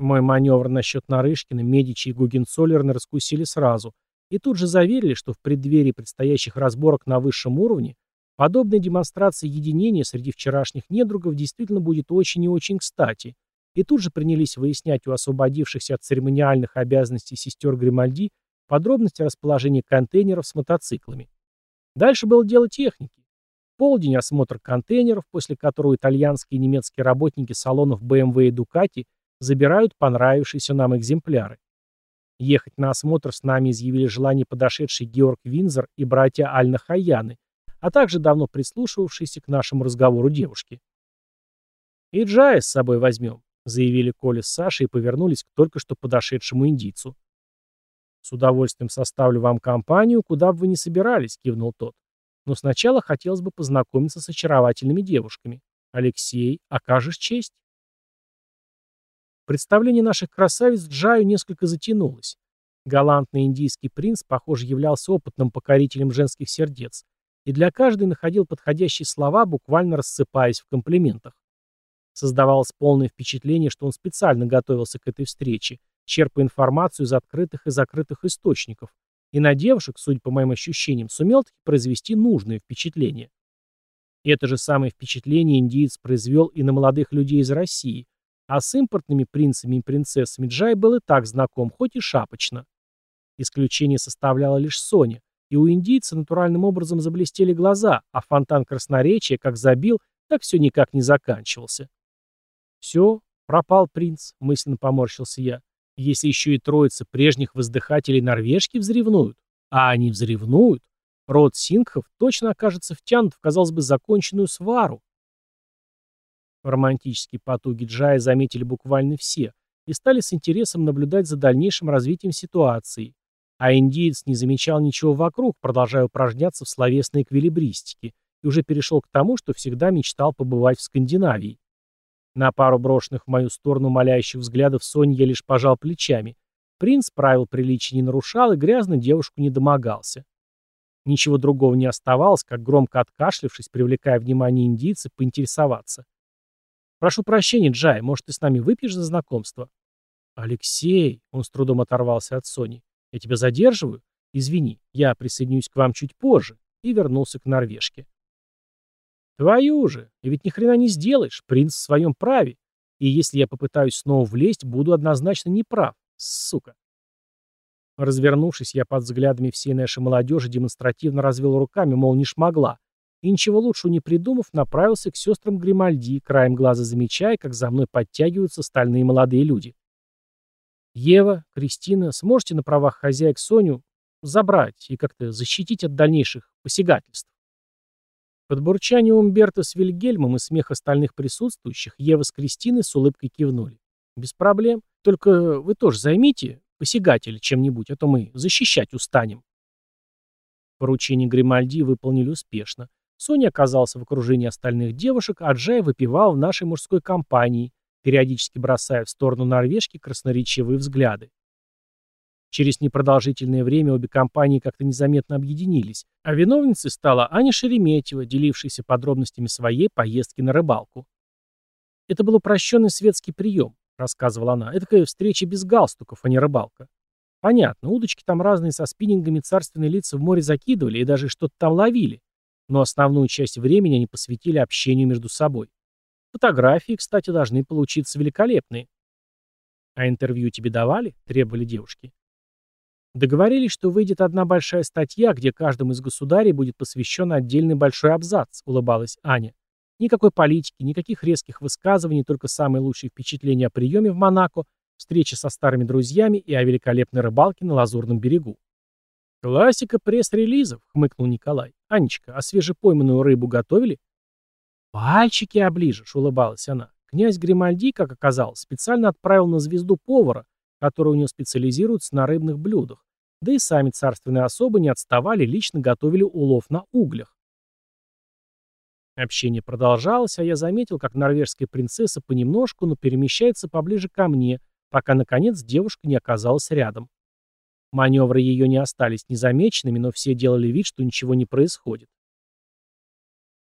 Мой маневр насчет Нарышкина, Медичи и Гугенцоллерна раскусили сразу, и тут же заверили, что в преддверии предстоящих разборок на высшем уровне подобная демонстрация единения среди вчерашних недругов действительно будет очень и очень кстати, и тут же принялись выяснять у освободившихся от церемониальных обязанностей сестер Гримальди подробности расположения контейнеров с мотоциклами. Дальше было дело техники. Полдень осмотр контейнеров, после которого итальянские и немецкие работники салонов BMW и Ducati забирают понравившиеся нам экземпляры. Ехать на осмотр с нами изъявили желание подошедший Георг Винзер и братья Альна Хаяны, а также давно прислушивавшиеся к нашему разговору девушки. «И Джая с собой возьмем», — заявили Коля с Сашей и повернулись к только что подошедшему индийцу. «С удовольствием составлю вам компанию, куда бы вы ни собирались», — кивнул тот. «Но сначала хотелось бы познакомиться с очаровательными девушками. Алексей, окажешь честь?» Представление наших красавиц Джаю несколько затянулось. Галантный индийский принц, похоже, являлся опытным покорителем женских сердец, и для каждой находил подходящие слова, буквально рассыпаясь в комплиментах. Создавалось полное впечатление, что он специально готовился к этой встрече, черпая информацию из открытых и закрытых источников, и на девушек, судя по моим ощущениям, сумел таки произвести нужное впечатление. И это же самое впечатление индиец произвел и на молодых людей из России, а с импортными принцами и принцессами Джай был и так знаком, хоть и шапочно. Исключение составляла лишь Соня, и у индийца натуральным образом заблестели глаза, а фонтан красноречия как забил, так все никак не заканчивался. «Все, пропал принц», — мысленно поморщился я. «Если еще и троица прежних воздыхателей норвежки взревнуют, а они взревнуют, род сингхов точно окажется втянут в, казалось бы, законченную свару». Романтические потуги Джая заметили буквально все и стали с интересом наблюдать за дальнейшим развитием ситуации. А индиец не замечал ничего вокруг, продолжая упражняться в словесной эквилибристике, и уже перешел к тому, что всегда мечтал побывать в Скандинавии. На пару брошенных в мою сторону молящих взглядов Сони я лишь пожал плечами. Принц правил приличия не нарушал и грязно девушку не домогался. Ничего другого не оставалось, как громко откашлившись, привлекая внимание индийца, поинтересоваться. «Прошу прощения, Джай, может, ты с нами выпьешь за знакомство?» «Алексей!» — он с трудом оторвался от Сони. «Я тебя задерживаю? Извини, я присоединюсь к вам чуть позже» и вернулся к норвежке. Твою же, и ведь ни хрена не сделаешь, принц в своем праве. И если я попытаюсь снова влезть, буду однозначно неправ. Сука. Развернувшись, я под взглядами всей нашей молодежи демонстративно развел руками, мол, не шмогла. И ничего лучше не придумав, направился к сестрам Гримальди, краем глаза замечая, как за мной подтягиваются стальные молодые люди. «Ева, Кристина, сможете на правах хозяек Соню забрать и как-то защитить от дальнейших посягательств?» Под бурчание Умберта с Вильгельмом и смех остальных присутствующих Ева с Кристиной с улыбкой кивнули. «Без проблем. Только вы тоже займите посягателя чем-нибудь, а то мы защищать устанем». Поручение Гримальди выполнили успешно. Соня оказался в окружении остальных девушек, а Джай выпивал в нашей мужской компании, периодически бросая в сторону норвежки красноречивые взгляды. Через непродолжительное время обе компании как-то незаметно объединились, а виновницей стала Аня Шереметьева, делившаяся подробностями своей поездки на рыбалку. «Это был упрощенный светский прием», — рассказывала она. «Это такая встреча без галстуков, а не рыбалка. Понятно, удочки там разные со спиннингами царственные лица в море закидывали и даже что-то там ловили, но основную часть времени они посвятили общению между собой. Фотографии, кстати, должны получиться великолепные. «А интервью тебе давали?» — требовали девушки. Договорились, что выйдет одна большая статья, где каждому из государей будет посвящен отдельный большой абзац, улыбалась Аня. Никакой политики, никаких резких высказываний, только самые лучшие впечатления о приеме в Монако, встреча со старыми друзьями и о великолепной рыбалке на Лазурном берегу. «Классика пресс-релизов», — хмыкнул Николай. «Анечка, а свежепойманную рыбу готовили?» «Пальчики оближешь», — улыбалась она. Князь Гримальди, как оказалось, специально отправил на звезду повара, которые у него специализируются на рыбных блюдах. Да и сами царственные особы не отставали, лично готовили улов на углях. Общение продолжалось, а я заметил, как норвежская принцесса понемножку, но перемещается поближе ко мне, пока, наконец, девушка не оказалась рядом. Маневры ее не остались незамеченными, но все делали вид, что ничего не происходит.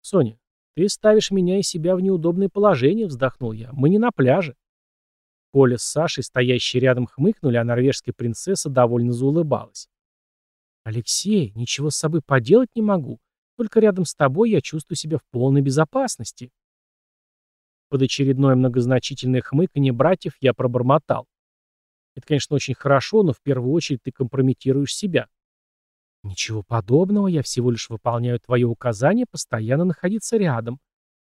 «Соня, ты ставишь меня и себя в неудобное положение», — вздохнул я. «Мы не на пляже». Коля с Сашей, стоящие рядом, хмыкнули, а норвежская принцесса довольно заулыбалась. «Алексей, ничего с собой поделать не могу. Только рядом с тобой я чувствую себя в полной безопасности». Под очередное многозначительное хмыканье братьев я пробормотал. «Это, конечно, очень хорошо, но в первую очередь ты компрометируешь себя». Ничего подобного, я всего лишь выполняю твое указание постоянно находиться рядом.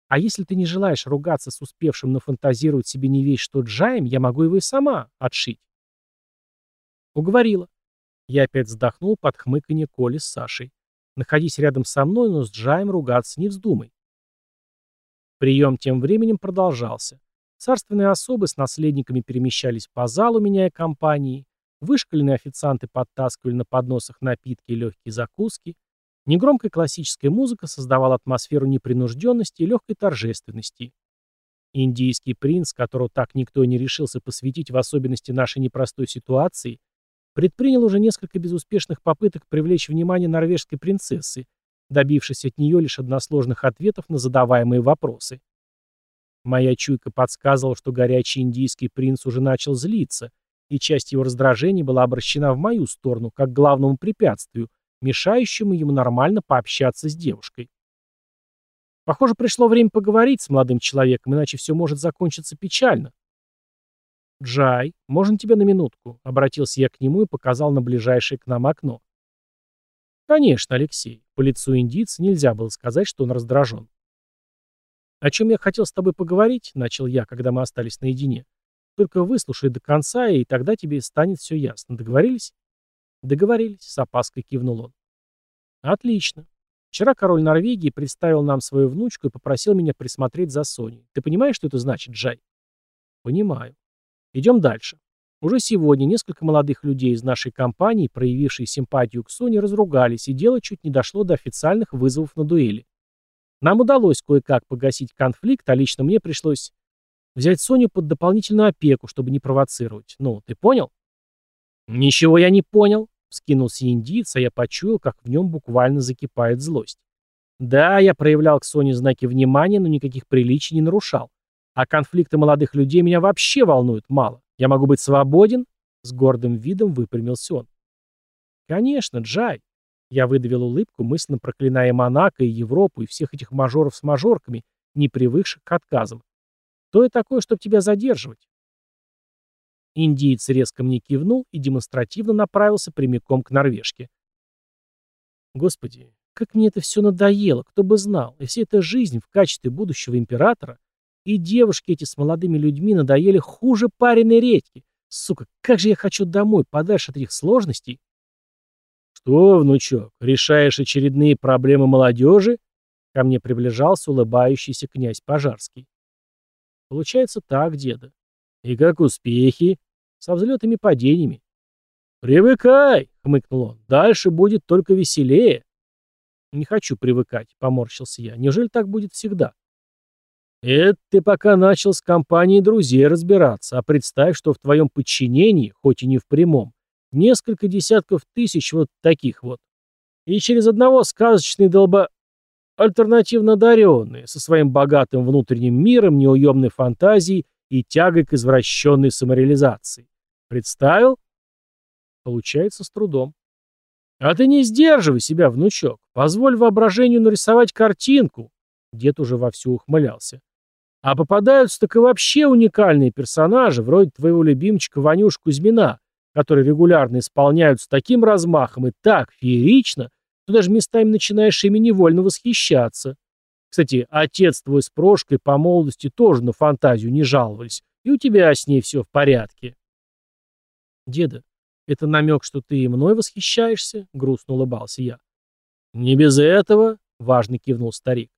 А если ты не желаешь ругаться с успевшим нафантазировать себе не весь что Джаем, я могу его и сама отшить. Уговорила. Я опять вздохнул под хмыканье Коли с Сашей. Находись рядом со мной, но с Джаем ругаться не вздумай. Прием тем временем продолжался. Царственные особы с наследниками перемещались по залу, меняя компании. Вышкаленные официанты подтаскивали на подносах напитки и легкие закуски. Негромкая классическая музыка создавала атмосферу непринужденности и легкой торжественности. Индийский принц, которого так никто и не решился посвятить в особенности нашей непростой ситуации, предпринял уже несколько безуспешных попыток привлечь внимание норвежской принцессы, добившись от нее лишь односложных ответов на задаваемые вопросы. Моя чуйка подсказывала, что горячий индийский принц уже начал злиться, и часть его раздражения была обращена в мою сторону, как главному препятствию, мешающему ему нормально пообщаться с девушкой. Похоже, пришло время поговорить с молодым человеком, иначе все может закончиться печально. «Джай, можно тебя на минутку?» — обратился я к нему и показал на ближайшее к нам окно. «Конечно, Алексей. По лицу индийца нельзя было сказать, что он раздражен. «О чем я хотел с тобой поговорить?» — начал я, когда мы остались наедине. Только выслушай до конца, и тогда тебе станет все ясно. Договорились? Договорились, с опаской кивнул он. Отлично. Вчера король Норвегии представил нам свою внучку и попросил меня присмотреть за Соней. Ты понимаешь, что это значит, Джай? Понимаю. Идем дальше. Уже сегодня несколько молодых людей из нашей компании, проявившие симпатию к Соне, разругались, и дело чуть не дошло до официальных вызовов на дуэли. Нам удалось кое-как погасить конфликт, а лично мне пришлось Взять Соню под дополнительную опеку, чтобы не провоцировать. Ну, ты понял? Ничего я не понял, вскинулся индиец, а я почуял, как в нем буквально закипает злость. Да, я проявлял к Соне знаки внимания, но никаких приличий не нарушал. А конфликты молодых людей меня вообще волнуют мало. Я могу быть свободен? С гордым видом выпрямился он. Конечно, Джай. Я выдавил улыбку, мысленно проклиная Монако и Европу и всех этих мажоров с мажорками, не привыкших к отказам. Кто я такой, чтобы тебя задерживать?» Индиец резко мне кивнул и демонстративно направился прямиком к норвежке. Господи, как мне это все надоело, кто бы знал. И вся эта жизнь в качестве будущего императора, и девушки эти с молодыми людьми надоели хуже пареной редьки. Сука, как же я хочу домой, подальше от этих сложностей. Что, внучок, решаешь очередные проблемы молодежи? Ко мне приближался улыбающийся князь Пожарский. Получается так, деда. И как успехи? Со взлетами и падениями. Привыкай, хмыкнул он. Дальше будет только веселее. Не хочу привыкать, поморщился я. Неужели так будет всегда? Это ты пока начал с компанией друзей разбираться, а представь, что в твоем подчинении, хоть и не в прямом, несколько десятков тысяч вот таких вот. И через одного сказочный долба альтернативно одаренные, со своим богатым внутренним миром, неуемной фантазией и тягой к извращенной самореализации. Представил? Получается с трудом. А ты не сдерживай себя, внучок. Позволь воображению нарисовать картинку. Дед уже вовсю ухмылялся. А попадаются так и вообще уникальные персонажи, вроде твоего любимчика Ванюш Кузьмина, которые регулярно исполняют с таким размахом и так феерично, ты даже местами начинаешь ими невольно восхищаться. Кстати, отец твой с Прошкой по молодости тоже на фантазию не жаловались, и у тебя с ней все в порядке. Деда, это намек, что ты и мной восхищаешься? Грустно улыбался я. Не без этого, важно кивнул старик.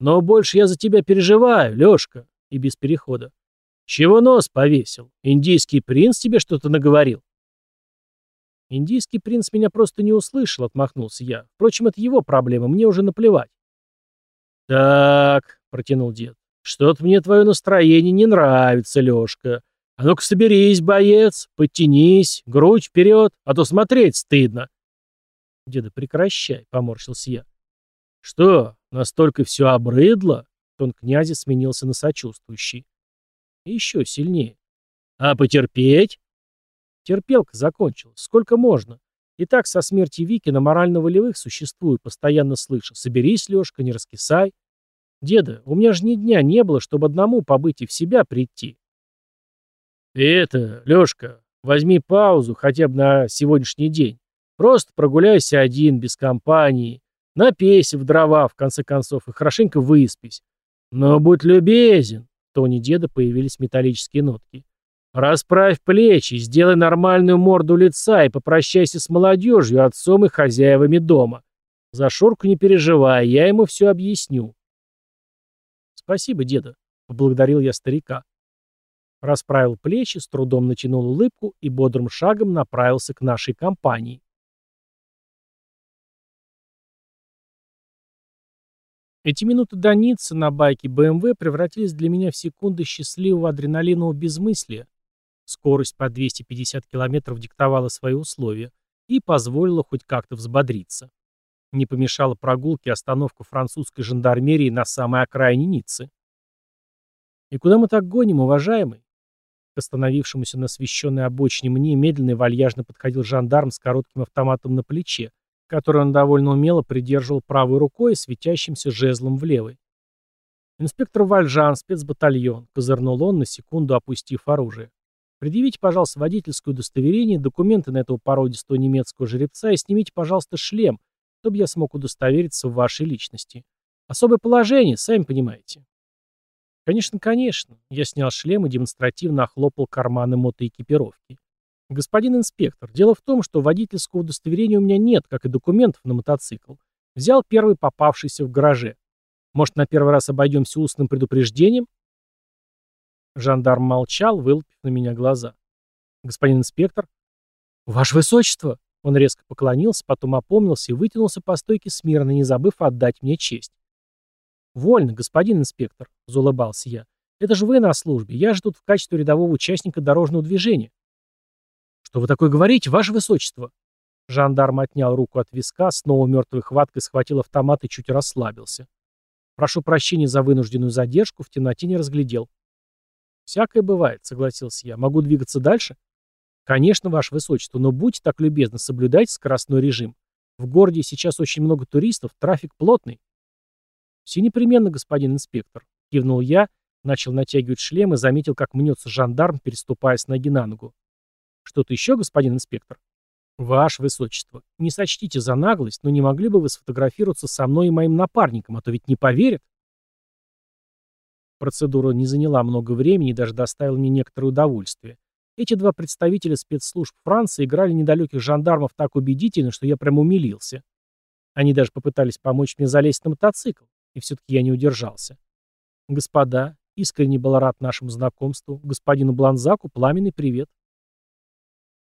Но больше я за тебя переживаю, Лешка, и без перехода. Чего нос повесил? Индийский принц тебе что-то наговорил? «Индийский принц меня просто не услышал», — отмахнулся я. «Впрочем, это его проблема, мне уже наплевать». «Так», — протянул дед, — «что-то мне твое настроение не нравится, Лешка. А ну-ка соберись, боец, подтянись, грудь вперед, а то смотреть стыдно». «Деда, прекращай», — поморщился я. «Что, настолько все обрыдло?» Тон князя сменился на сочувствующий. Еще сильнее. «А потерпеть?» Терпелка закончилась. Сколько можно? И так со смерти Вики на морально-волевых существую, постоянно слышу. Соберись, Лешка, не раскисай. Деда, у меня же ни дня не было, чтобы одному побыть и в себя прийти. Ты это, Лешка, возьми паузу хотя бы на сегодняшний день. Просто прогуляйся один, без компании. Напейся в дрова, в конце концов, и хорошенько выспись. Но будь любезен. В тоне деда появились металлические нотки. Расправь плечи, сделай нормальную морду лица и попрощайся с молодежью, отцом и хозяевами дома. За Шурку не переживай, я ему все объясню. Спасибо, деда, поблагодарил я старика. Расправил плечи, с трудом натянул улыбку и бодрым шагом направился к нашей компании. Эти минуты до Ниццы на байке БМВ превратились для меня в секунды счастливого адреналинового безмыслия. Скорость по 250 км диктовала свои условия и позволила хоть как-то взбодриться. Не помешала прогулке остановка французской жандармерии на самой окраине Ниццы. «И куда мы так гоним, уважаемый?» К остановившемуся на освещенной обочине мне медленно и вальяжно подходил жандарм с коротким автоматом на плече, который он довольно умело придерживал правой рукой и светящимся жезлом в левой. «Инспектор Вальжан, спецбатальон», — козырнул он, на секунду опустив оружие. «Предъявите, пожалуйста, водительское удостоверение, документы на этого породистого немецкого жеребца и снимите, пожалуйста, шлем, чтобы я смог удостовериться в вашей личности. Особое положение, сами понимаете». «Конечно, конечно». Я снял шлем и демонстративно охлопал карманы мотоэкипировки. «Господин инспектор, дело в том, что водительского удостоверения у меня нет, как и документов на мотоцикл. Взял первый попавшийся в гараже. Может, на первый раз обойдемся устным предупреждением?» Жандарм молчал, вылупив на меня глаза. «Господин инспектор?» «Ваше высочество!» Он резко поклонился, потом опомнился и вытянулся по стойке смирно, не забыв отдать мне честь. «Вольно, господин инспектор», — заулыбался я. «Это же вы на службе. Я же тут в качестве рядового участника дорожного движения». «Что вы такое говорите, ваше высочество?» Жандарм отнял руку от виска, снова мертвой хваткой схватил автомат и чуть расслабился. «Прошу прощения за вынужденную задержку, в темноте не разглядел». «Всякое бывает», — согласился я. «Могу двигаться дальше?» «Конечно, ваше высочество, но будьте так любезны, соблюдайте скоростной режим. В городе сейчас очень много туристов, трафик плотный». «Все непременно, господин инспектор», — кивнул я, начал натягивать шлем и заметил, как мнется жандарм, переступая с ноги на ногу. Что-то еще, господин инспектор? Ваше Высочество, не сочтите за наглость, но не могли бы вы сфотографироваться со мной и моим напарником, а то ведь не поверят. Процедура не заняла много времени и даже доставила мне некоторое удовольствие. Эти два представителя спецслужб Франции играли недалеких жандармов так убедительно, что я прямо умилился. Они даже попытались помочь мне залезть на мотоцикл, и все-таки я не удержался. Господа, искренне был рад нашему знакомству. Господину Бланзаку пламенный привет.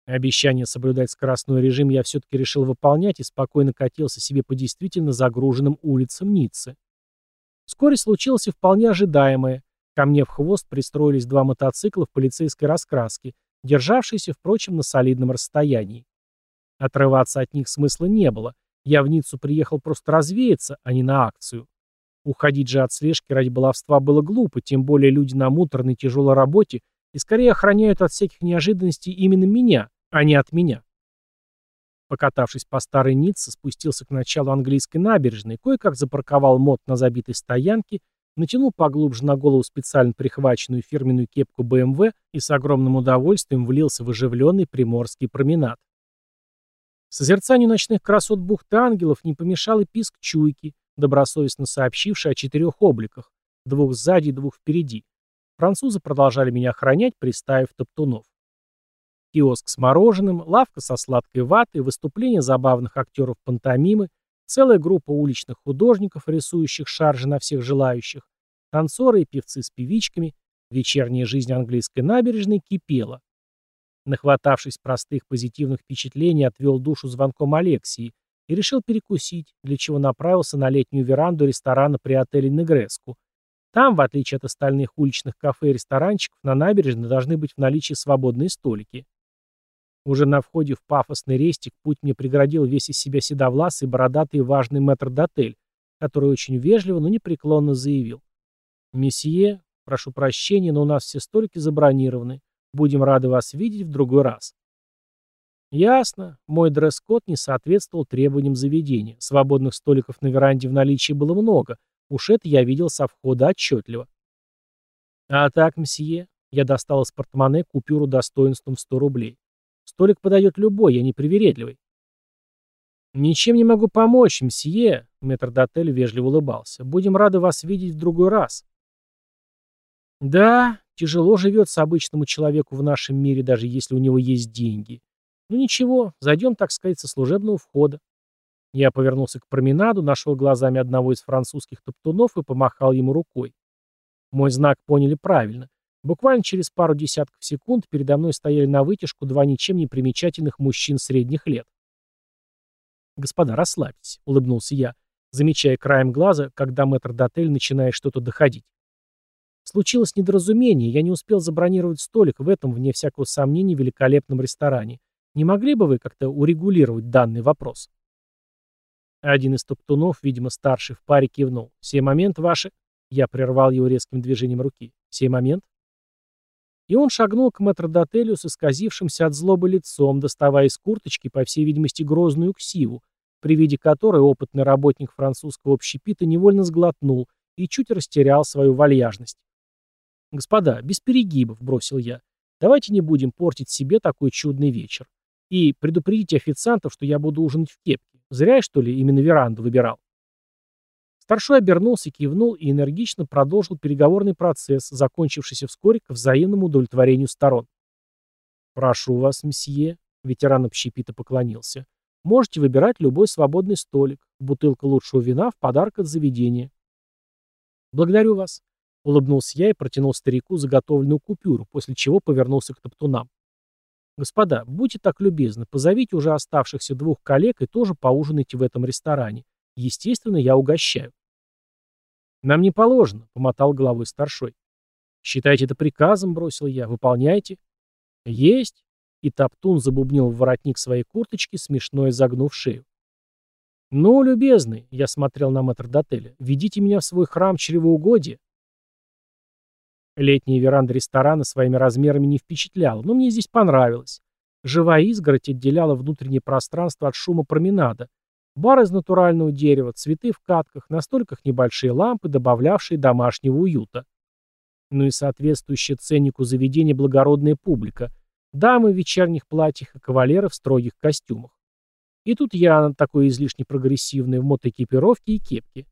Обещание соблюдать скоростной режим я все-таки решил выполнять и спокойно катился себе по действительно загруженным улицам Ниццы. Вскоре случилось и вполне ожидаемое. Ко мне в хвост пристроились два мотоцикла в полицейской раскраске, державшиеся, впрочем, на солидном расстоянии. Отрываться от них смысла не было. Я в Ниццу приехал просто развеяться, а не на акцию. Уходить же от слежки ради баловства было глупо, тем более люди на муторной тяжелой работе и скорее охраняют от всяких неожиданностей именно меня, а не от меня. Покатавшись по старой Ницце, спустился к началу английской набережной, кое-как запарковал мод на забитой стоянке, натянул поглубже на голову специально прихваченную фирменную кепку БМВ и с огромным удовольствием влился в оживленный приморский променад. Созерцанию ночных красот бухты ангелов не помешал и писк чуйки, добросовестно сообщивший о четырех обликах, двух сзади и двух впереди. Французы продолжали меня охранять, приставив топтунов. Киоск с мороженым, лавка со сладкой ватой, выступления забавных актеров пантомимы, целая группа уличных художников, рисующих шаржи на всех желающих, танцоры и певцы с певичками, вечерняя жизнь английской набережной кипела. Нахватавшись простых позитивных впечатлений, отвел душу звонком Алексии и решил перекусить, для чего направился на летнюю веранду ресторана при отеле Негреску. Там, в отличие от остальных уличных кафе и ресторанчиков, на набережной должны быть в наличии свободные столики. Уже на входе в пафосный рестик путь мне преградил весь из себя седовласый, бородатый важный мэтр-дотель, который очень вежливо, но непреклонно заявил. «Месье, прошу прощения, но у нас все столики забронированы. Будем рады вас видеть в другой раз». Ясно. Мой дресс-код не соответствовал требованиям заведения. Свободных столиков на веранде в наличии было много. Уж это я видел со входа отчетливо. А так, мсье, я достал из портмоне купюру достоинством 100 рублей. Столик подает любой, я не привередливый. «Ничем не могу помочь, мсье», — метрдотель вежливо улыбался. «Будем рады вас видеть в другой раз». «Да, тяжело живется обычному человеку в нашем мире, даже если у него есть деньги. Ну ничего, зайдем, так сказать, со служебного входа». Я повернулся к променаду, нашел глазами одного из французских топтунов и помахал ему рукой. Мой знак поняли правильно. Буквально через пару десятков секунд передо мной стояли на вытяжку два ничем не примечательных мужчин средних лет. «Господа, расслабьтесь», — улыбнулся я, замечая краем глаза, когда мэтр-дотель начинает что-то доходить. Случилось недоразумение, я не успел забронировать столик в этом, вне всякого сомнения, великолепном ресторане. Не могли бы вы как-то урегулировать данный вопрос? Один из топтунов, видимо, старший в паре, кивнул. «Сей момент ваши...» Я прервал его резким движением руки. «Сей момент...» И он шагнул к мэтрдотелю с исказившимся от злобы лицом, доставая из курточки, по всей видимости, грозную ксиву, при виде которой опытный работник французского общепита невольно сглотнул и чуть растерял свою вальяжность. «Господа, без перегибов», — бросил я, — «давайте не будем портить себе такой чудный вечер. И предупредите официантов, что я буду ужинать в кепке. Зря, что ли, именно веранду выбирал». Старшой обернулся, кивнул и энергично продолжил переговорный процесс, закончившийся вскоре к взаимному удовлетворению сторон. «Прошу вас, мсье», — ветеран общепита поклонился, — Можете выбирать любой свободный столик. Бутылка лучшего вина в подарок от заведения. Благодарю вас. Улыбнулся я и протянул старику заготовленную купюру, после чего повернулся к топтунам. Господа, будьте так любезны, позовите уже оставшихся двух коллег и тоже поужинайте в этом ресторане. Естественно, я угощаю. Нам не положено, помотал головой старшой. Считайте это приказом, бросил я. Выполняйте. Есть. И Топтун забубнил в воротник своей курточки, смешно изогнув шею. «Ну, любезный», — я смотрел на метрдотеля, — «ведите меня в свой храм чревоугодия». Летняя веранда ресторана своими размерами не впечатляла, но мне здесь понравилось. Живая изгородь отделяла внутреннее пространство от шума променада. Бар из натурального дерева, цветы в катках, на столиках небольшие лампы, добавлявшие домашнего уюта. Ну и соответствующее ценнику заведения благородная публика, Дамы в вечерних платьях и кавалеры в строгих костюмах. И тут я, такой излишне прогрессивный, в мотоэкипировке и кепке.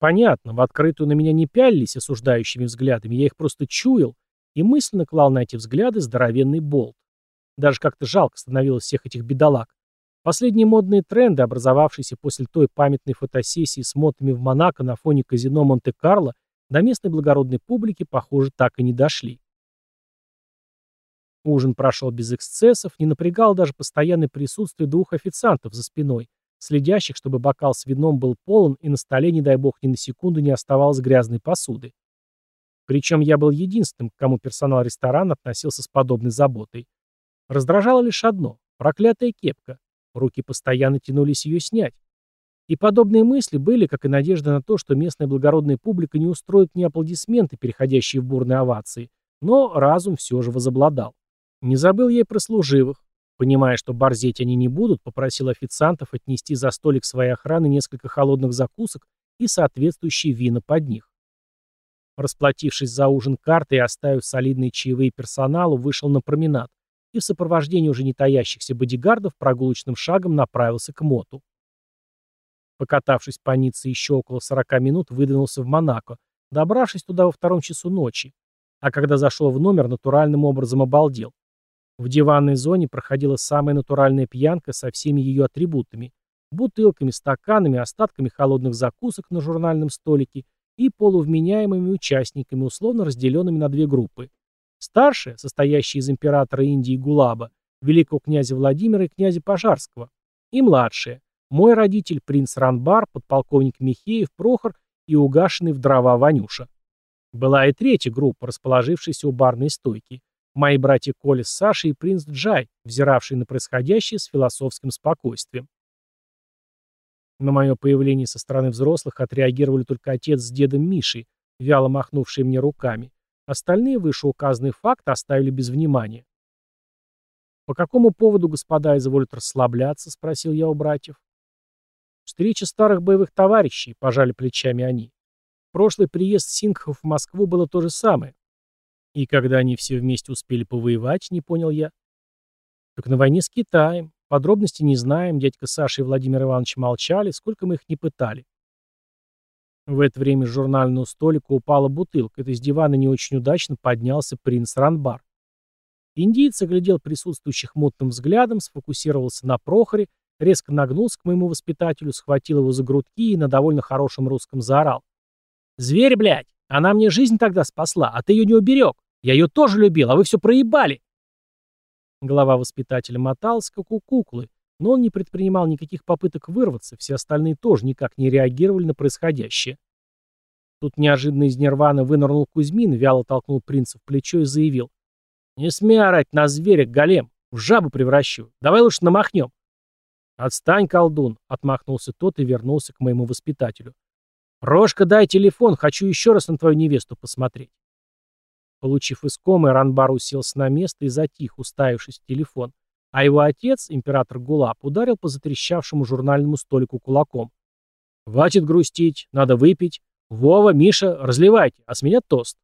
Понятно, в открытую на меня не пялились осуждающими взглядами, я их просто чуял и мысленно клал на эти взгляды здоровенный болт. Даже как-то жалко становилось всех этих бедолаг. Последние модные тренды, образовавшиеся после той памятной фотосессии с мотами в Монако на фоне казино Монте-Карло, до местной благородной публики, похоже, так и не дошли. Ужин прошел без эксцессов, не напрягал даже постоянное присутствие двух официантов за спиной, следящих, чтобы бокал с вином был полон и на столе, не дай бог, ни на секунду не оставалось грязной посуды. Причем я был единственным, к кому персонал ресторана относился с подобной заботой. Раздражало лишь одно — проклятая кепка. Руки постоянно тянулись ее снять. И подобные мысли были, как и надежда на то, что местная благородная публика не устроит мне аплодисменты, переходящие в бурные овации, но разум все же возобладал. Не забыл и про служивых. Понимая, что борзеть они не будут, попросил официантов отнести за столик своей охраны несколько холодных закусок и соответствующие вина под них. Расплатившись за ужин картой и оставив солидные чаевые персоналу, вышел на променад и в сопровождении уже не таящихся бодигардов прогулочным шагом направился к моту. Покатавшись по Ницце еще около 40 минут, выдвинулся в Монако, добравшись туда во втором часу ночи, а когда зашел в номер, натуральным образом обалдел. В диванной зоне проходила самая натуральная пьянка со всеми ее атрибутами. Бутылками, стаканами, остатками холодных закусок на журнальном столике и полувменяемыми участниками, условно разделенными на две группы. Старшая, состоящая из императора Индии Гулаба, великого князя Владимира и князя Пожарского. И младшая, мой родитель, принц Ранбар, подполковник Михеев, Прохор и угашенный в дрова Ванюша. Была и третья группа, расположившаяся у барной стойки. Мои братья Коля с Сашей и принц Джай, взиравшие на происходящее с философским спокойствием. На мое появление со стороны взрослых отреагировали только отец с дедом Мишей, вяло махнувшие мне руками. Остальные вышеуказанные факты оставили без внимания. «По какому поводу господа изволят расслабляться?» — спросил я у братьев. «Встреча старых боевых товарищей», — пожали плечами они. Прошлый приезд Сингхов в Москву было то же самое. И когда они все вместе успели повоевать, не понял я. Так на войне с Китаем. Подробности не знаем, дядька Саша и Владимир Иванович молчали, сколько мы их не пытали. В это время с журнального столика упала бутылка. Это из дивана не очень удачно поднялся принц Ранбар. Индиец оглядел присутствующих мутным взглядом, сфокусировался на Прохоре, резко нагнулся к моему воспитателю, схватил его за грудки и на довольно хорошем русском заорал. «Зверь, блядь! Она мне жизнь тогда спасла, а ты ее не уберег. Я ее тоже любил, а вы все проебали!» Голова воспитателя моталась, как у куклы, но он не предпринимал никаких попыток вырваться, все остальные тоже никак не реагировали на происходящее. Тут неожиданно из нирваны вынырнул Кузьмин, вяло толкнул принца в плечо и заявил. «Не смей орать на зверя, голем! В жабу превращу! Давай лучше намахнем!» «Отстань, колдун!» — отмахнулся тот и вернулся к моему воспитателю. «Рожка, дай телефон, хочу еще раз на твою невесту посмотреть». Получив искомое, Ранбар уселся на место и затих, уставившись в телефон, а его отец, император Гулап, ударил по затрещавшему журнальному столику кулаком. «Хватит грустить, надо выпить. Вова, Миша, разливайте, а с меня тост».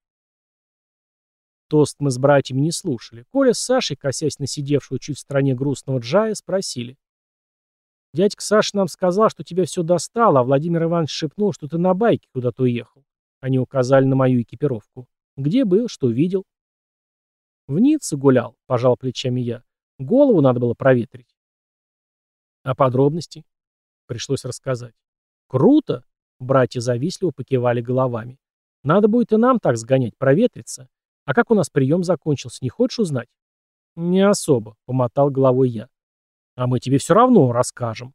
Тост мы с братьями не слушали. Коля с Сашей, косясь на сидевшего чуть в стороне грустного Джая, спросили. «Дядька Саша нам сказал, что тебя все достало, а Владимир Иванович шепнул, что ты на байке куда-то уехал». Они указали на мою экипировку. «Где был? Что видел?» «В Ницце гулял», — пожал плечами я. «Голову надо было проветрить». «А подробности?» Пришлось рассказать. «Круто!» — братья завистливо покивали головами. «Надо будет и нам так сгонять, проветриться. А как у нас прием закончился, не хочешь узнать?» «Не особо», — помотал головой я. А мы тебе все равно расскажем.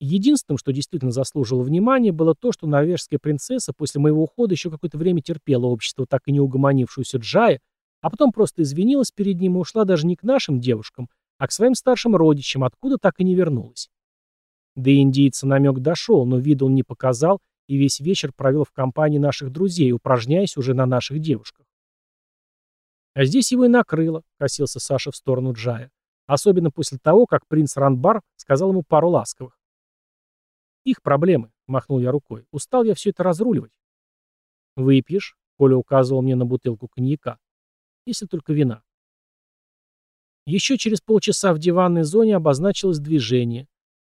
Единственным, что действительно заслужило внимания, было то, что норвежская принцесса после моего ухода еще какое-то время терпела общество так и не угомонившуюся Джая, а потом просто извинилась перед ним и ушла даже не к нашим девушкам, а к своим старшим родичам, откуда так и не вернулась. До индийца намек дошел, но вида он не показал и весь вечер провел в компании наших друзей, упражняясь уже на наших девушках. А здесь его и накрыло, косился Саша в сторону Джая. Особенно после того, как принц Ранбар сказал ему пару ласковых. «Их проблемы», — махнул я рукой. «Устал я все это разруливать». «Выпьешь?» — Коля указывал мне на бутылку коньяка. «Если только вина». Еще через полчаса в диванной зоне обозначилось движение.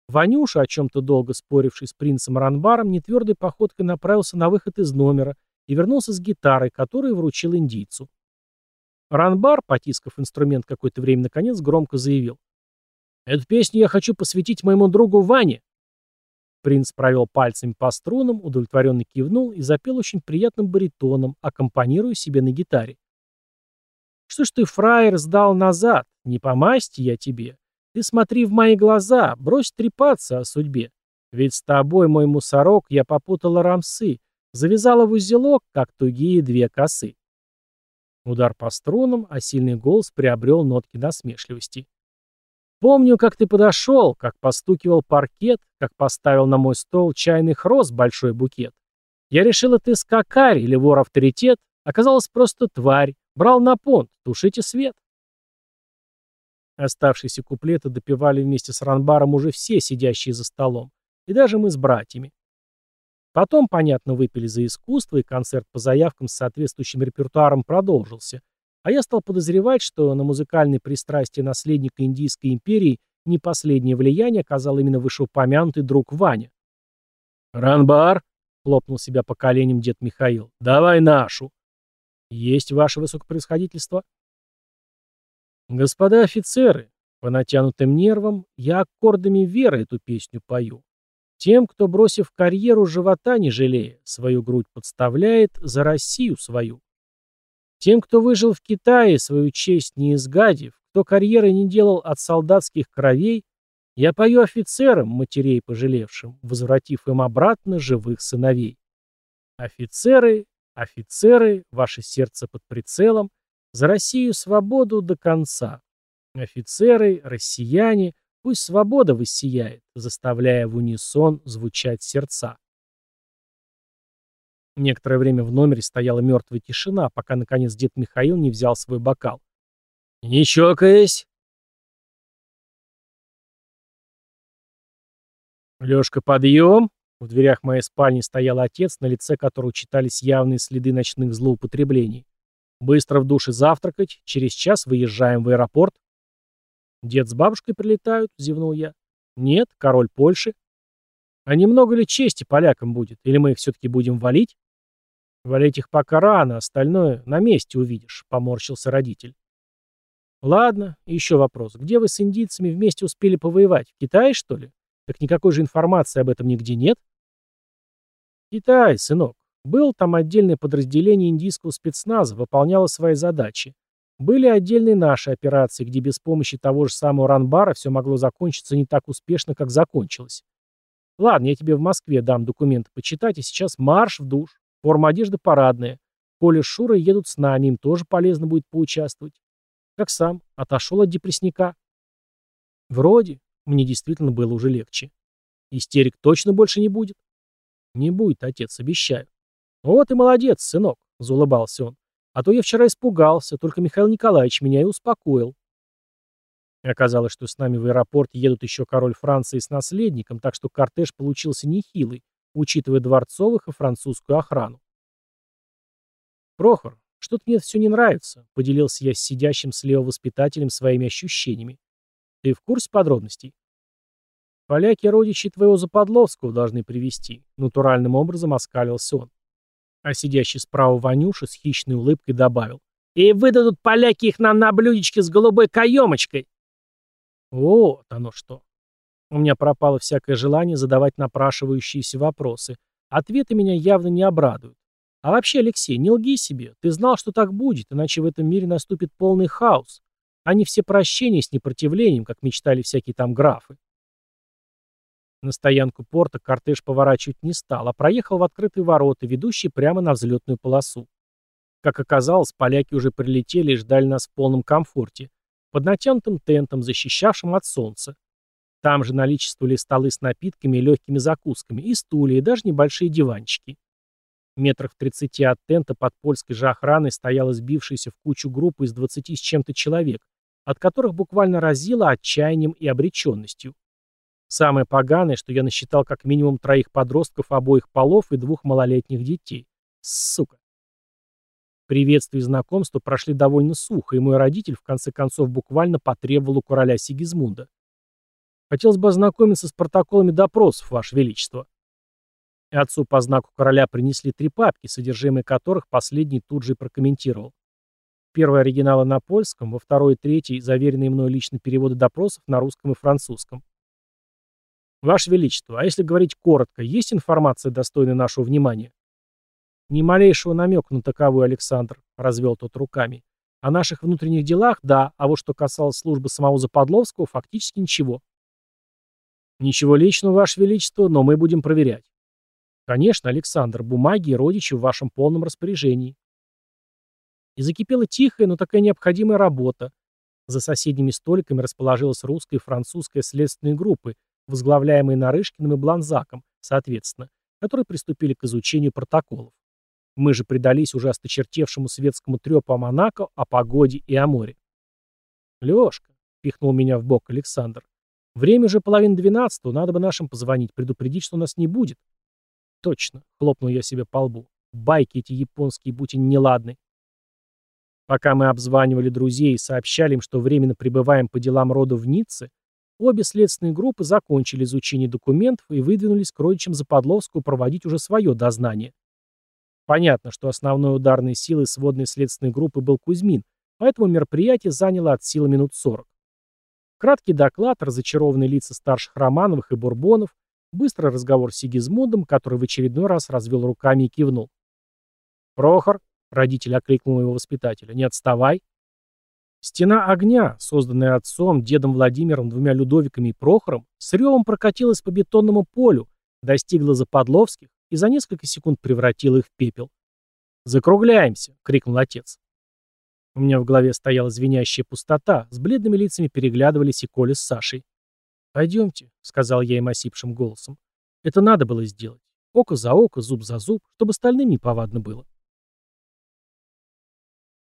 Ванюша, о чем-то долго споривший с принцем Ранбаром, нетвердой походкой направился на выход из номера и вернулся с гитарой, которую вручил индийцу. Ранбар, потискав инструмент какое-то время наконец, громко заявил. «Эту песню я хочу посвятить моему другу Ване». Принц провел пальцами по струнам, удовлетворенно кивнул и запел очень приятным баритоном, аккомпанируя себе на гитаре. «Что ж ты, фраер, сдал назад? Не по масти я тебе. Ты смотри в мои глаза, брось трепаться о судьбе. Ведь с тобой, мой мусорок, я попутала рамсы, завязала в узелок, как тугие две косы. Удар по струнам, а сильный голос приобрел нотки насмешливости. «Помню, как ты подошел, как постукивал паркет, как поставил на мой стол чайный хрост большой букет. Я решила, ты скакарь или вор авторитет, оказалась просто тварь, брал на понт, тушите свет». Оставшиеся куплеты допевали вместе с Ранбаром уже все сидящие за столом, и даже мы с братьями. Потом, понятно, выпили за искусство, и концерт по заявкам с соответствующим репертуаром продолжился. А я стал подозревать, что на музыкальные пристрастия наследника Индийской империи не последнее влияние оказал именно вышеупомянутый друг Ваня. «Ранбар!» — хлопнул себя по коленям дед Михаил. «Давай нашу!» «Есть ваше высокопроисходительство?» «Господа офицеры, по натянутым нервам я аккордами веры эту песню пою. Тем, кто, бросив карьеру, живота не жалея, свою грудь подставляет за Россию свою. Тем, кто выжил в Китае, свою честь не изгадив, кто карьеры не делал от солдатских кровей, я пою офицерам, матерей пожалевшим, возвратив им обратно живых сыновей. Офицеры, офицеры, ваше сердце под прицелом, за Россию свободу до конца. Офицеры, россияне, Пусть свобода воссияет, заставляя в унисон звучать сердца. Некоторое время в номере стояла мертвая тишина, пока, наконец, дед Михаил не взял свой бокал. «Не чокаясь!» «Лёшка, подъем!» В дверях моей спальни стоял отец, на лице которого читались явные следы ночных злоупотреблений. «Быстро в душе завтракать, через час выезжаем в аэропорт». Дед с бабушкой прилетают, зевнул я. Нет, король Польши. А немного ли чести полякам будет? Или мы их все-таки будем валить? Валить их пока рано, остальное на месте увидишь, поморщился родитель. Ладно, еще вопрос. Где вы с индийцами вместе успели повоевать? В Китае, что ли? Так никакой же информации об этом нигде нет? Китай, сынок. Был там отдельное подразделение индийского спецназа, выполняло свои задачи. Были отдельные наши операции, где без помощи того же самого Ранбара все могло закончиться не так успешно, как закончилось. Ладно, я тебе в Москве дам документы почитать, а сейчас марш в душ. Форма одежды парадная. Коля с Шурой едут с нами, им тоже полезно будет поучаствовать. Как сам, отошел от депрессника. Вроде, мне действительно было уже легче. Истерик точно больше не будет? Не будет, отец, обещаю. Вот и молодец, сынок, заулыбался он. А то я вчера испугался, только Михаил Николаевич меня и успокоил. Оказалось, что с нами в аэропорт едут еще король Франции с наследником, так что кортеж получился нехилый, учитывая дворцовых и французскую охрану. «Прохор, что-то мне все не нравится», — поделился я с сидящим слева воспитателем своими ощущениями. «Ты в курсе подробностей?» «Поляки родичи твоего Западловского должны привести натуральным образом оскалился он. А сидящий справа Ванюша с хищной улыбкой добавил. «И выдадут поляки их нам на блюдечке с голубой каемочкой!» Вот оно что. У меня пропало всякое желание задавать напрашивающиеся вопросы. Ответы меня явно не обрадуют. А вообще, Алексей, не лги себе. Ты знал, что так будет, иначе в этом мире наступит полный хаос, не все прощения с непротивлением, как мечтали всякие там графы. На стоянку порта кортеж поворачивать не стал, а проехал в открытые ворота, ведущие прямо на взлетную полосу. Как оказалось, поляки уже прилетели и ждали нас в полном комфорте под натянутым тентом, защищавшим от солнца. Там же наличествовали столы с напитками и легкими закусками, и стулья, и даже небольшие диванчики. Метрах в тридцати от тента под польской же охраной стояла сбившаяся в кучу группа из двадцати с чем-то человек, от которых буквально разило отчаянием и обреченностью. Самое поганое, что я насчитал как минимум троих подростков обоих полов и двух малолетних детей. Сука. Приветствие и знакомство прошли довольно сухо, и мой родитель в конце концов буквально потребовал у короля Сигизмунда. Хотелось бы ознакомиться с протоколами допросов, Ваше Величество. И отцу по знаку короля принесли три папки, содержимое которых последний тут же и прокомментировал. Первый оригиналы на польском, во второй и третий заверенные мной лично переводы допросов на русском и французском. Ваше Величество, а если говорить коротко, есть информация, достойная нашего внимания? Ни малейшего намека на таковую, Александр, развел тот руками. О наших внутренних делах, да, а вот что касалось службы самого Западловского, фактически ничего. Ничего личного, Ваше Величество, но мы будем проверять. Конечно, Александр, бумаги и родичи в вашем полном распоряжении. И закипела тихая, но такая необходимая работа. За соседними столиками расположилась русская и французская следственные группы, возглавляемые Нарышкиным и Бланзаком, соответственно, которые приступили к изучению протоколов. Мы же предались уже осточертевшему светскому трепу о Монако, о погоде и о море. «Лешка», — пихнул меня в бок Александр, — «время же половина двенадцатого, надо бы нашим позвонить, предупредить, что у нас не будет». «Точно», — хлопнул я себе по лбу, — «байки эти японские, будь они неладны». Пока мы обзванивали друзей и сообщали им, что временно пребываем по делам рода в Ницце, обе следственные группы закончили изучение документов и выдвинулись к родичам Западловского проводить уже свое дознание. Понятно, что основной ударной силой сводной следственной группы был Кузьмин, поэтому мероприятие заняло от силы минут 40. Краткий доклад, разочарованные лица старших Романовых и Бурбонов, быстрый разговор с Сигизмундом, который в очередной раз развел руками и кивнул. «Прохор», — родитель окликнул его воспитателя, — «не отставай». Стена огня, созданная отцом, дедом Владимиром, двумя Людовиками и Прохором, с ревом прокатилась по бетонному полю, достигла Западловских, и за несколько секунд превратил их в пепел. «Закругляемся!» — крикнул отец. У меня в голове стояла звенящая пустота, с бледными лицами переглядывались и Коля с Сашей. «Пойдемте», — сказал я им осипшим голосом. «Это надо было сделать. Око за око, зуб за зуб, чтобы остальным не повадно было».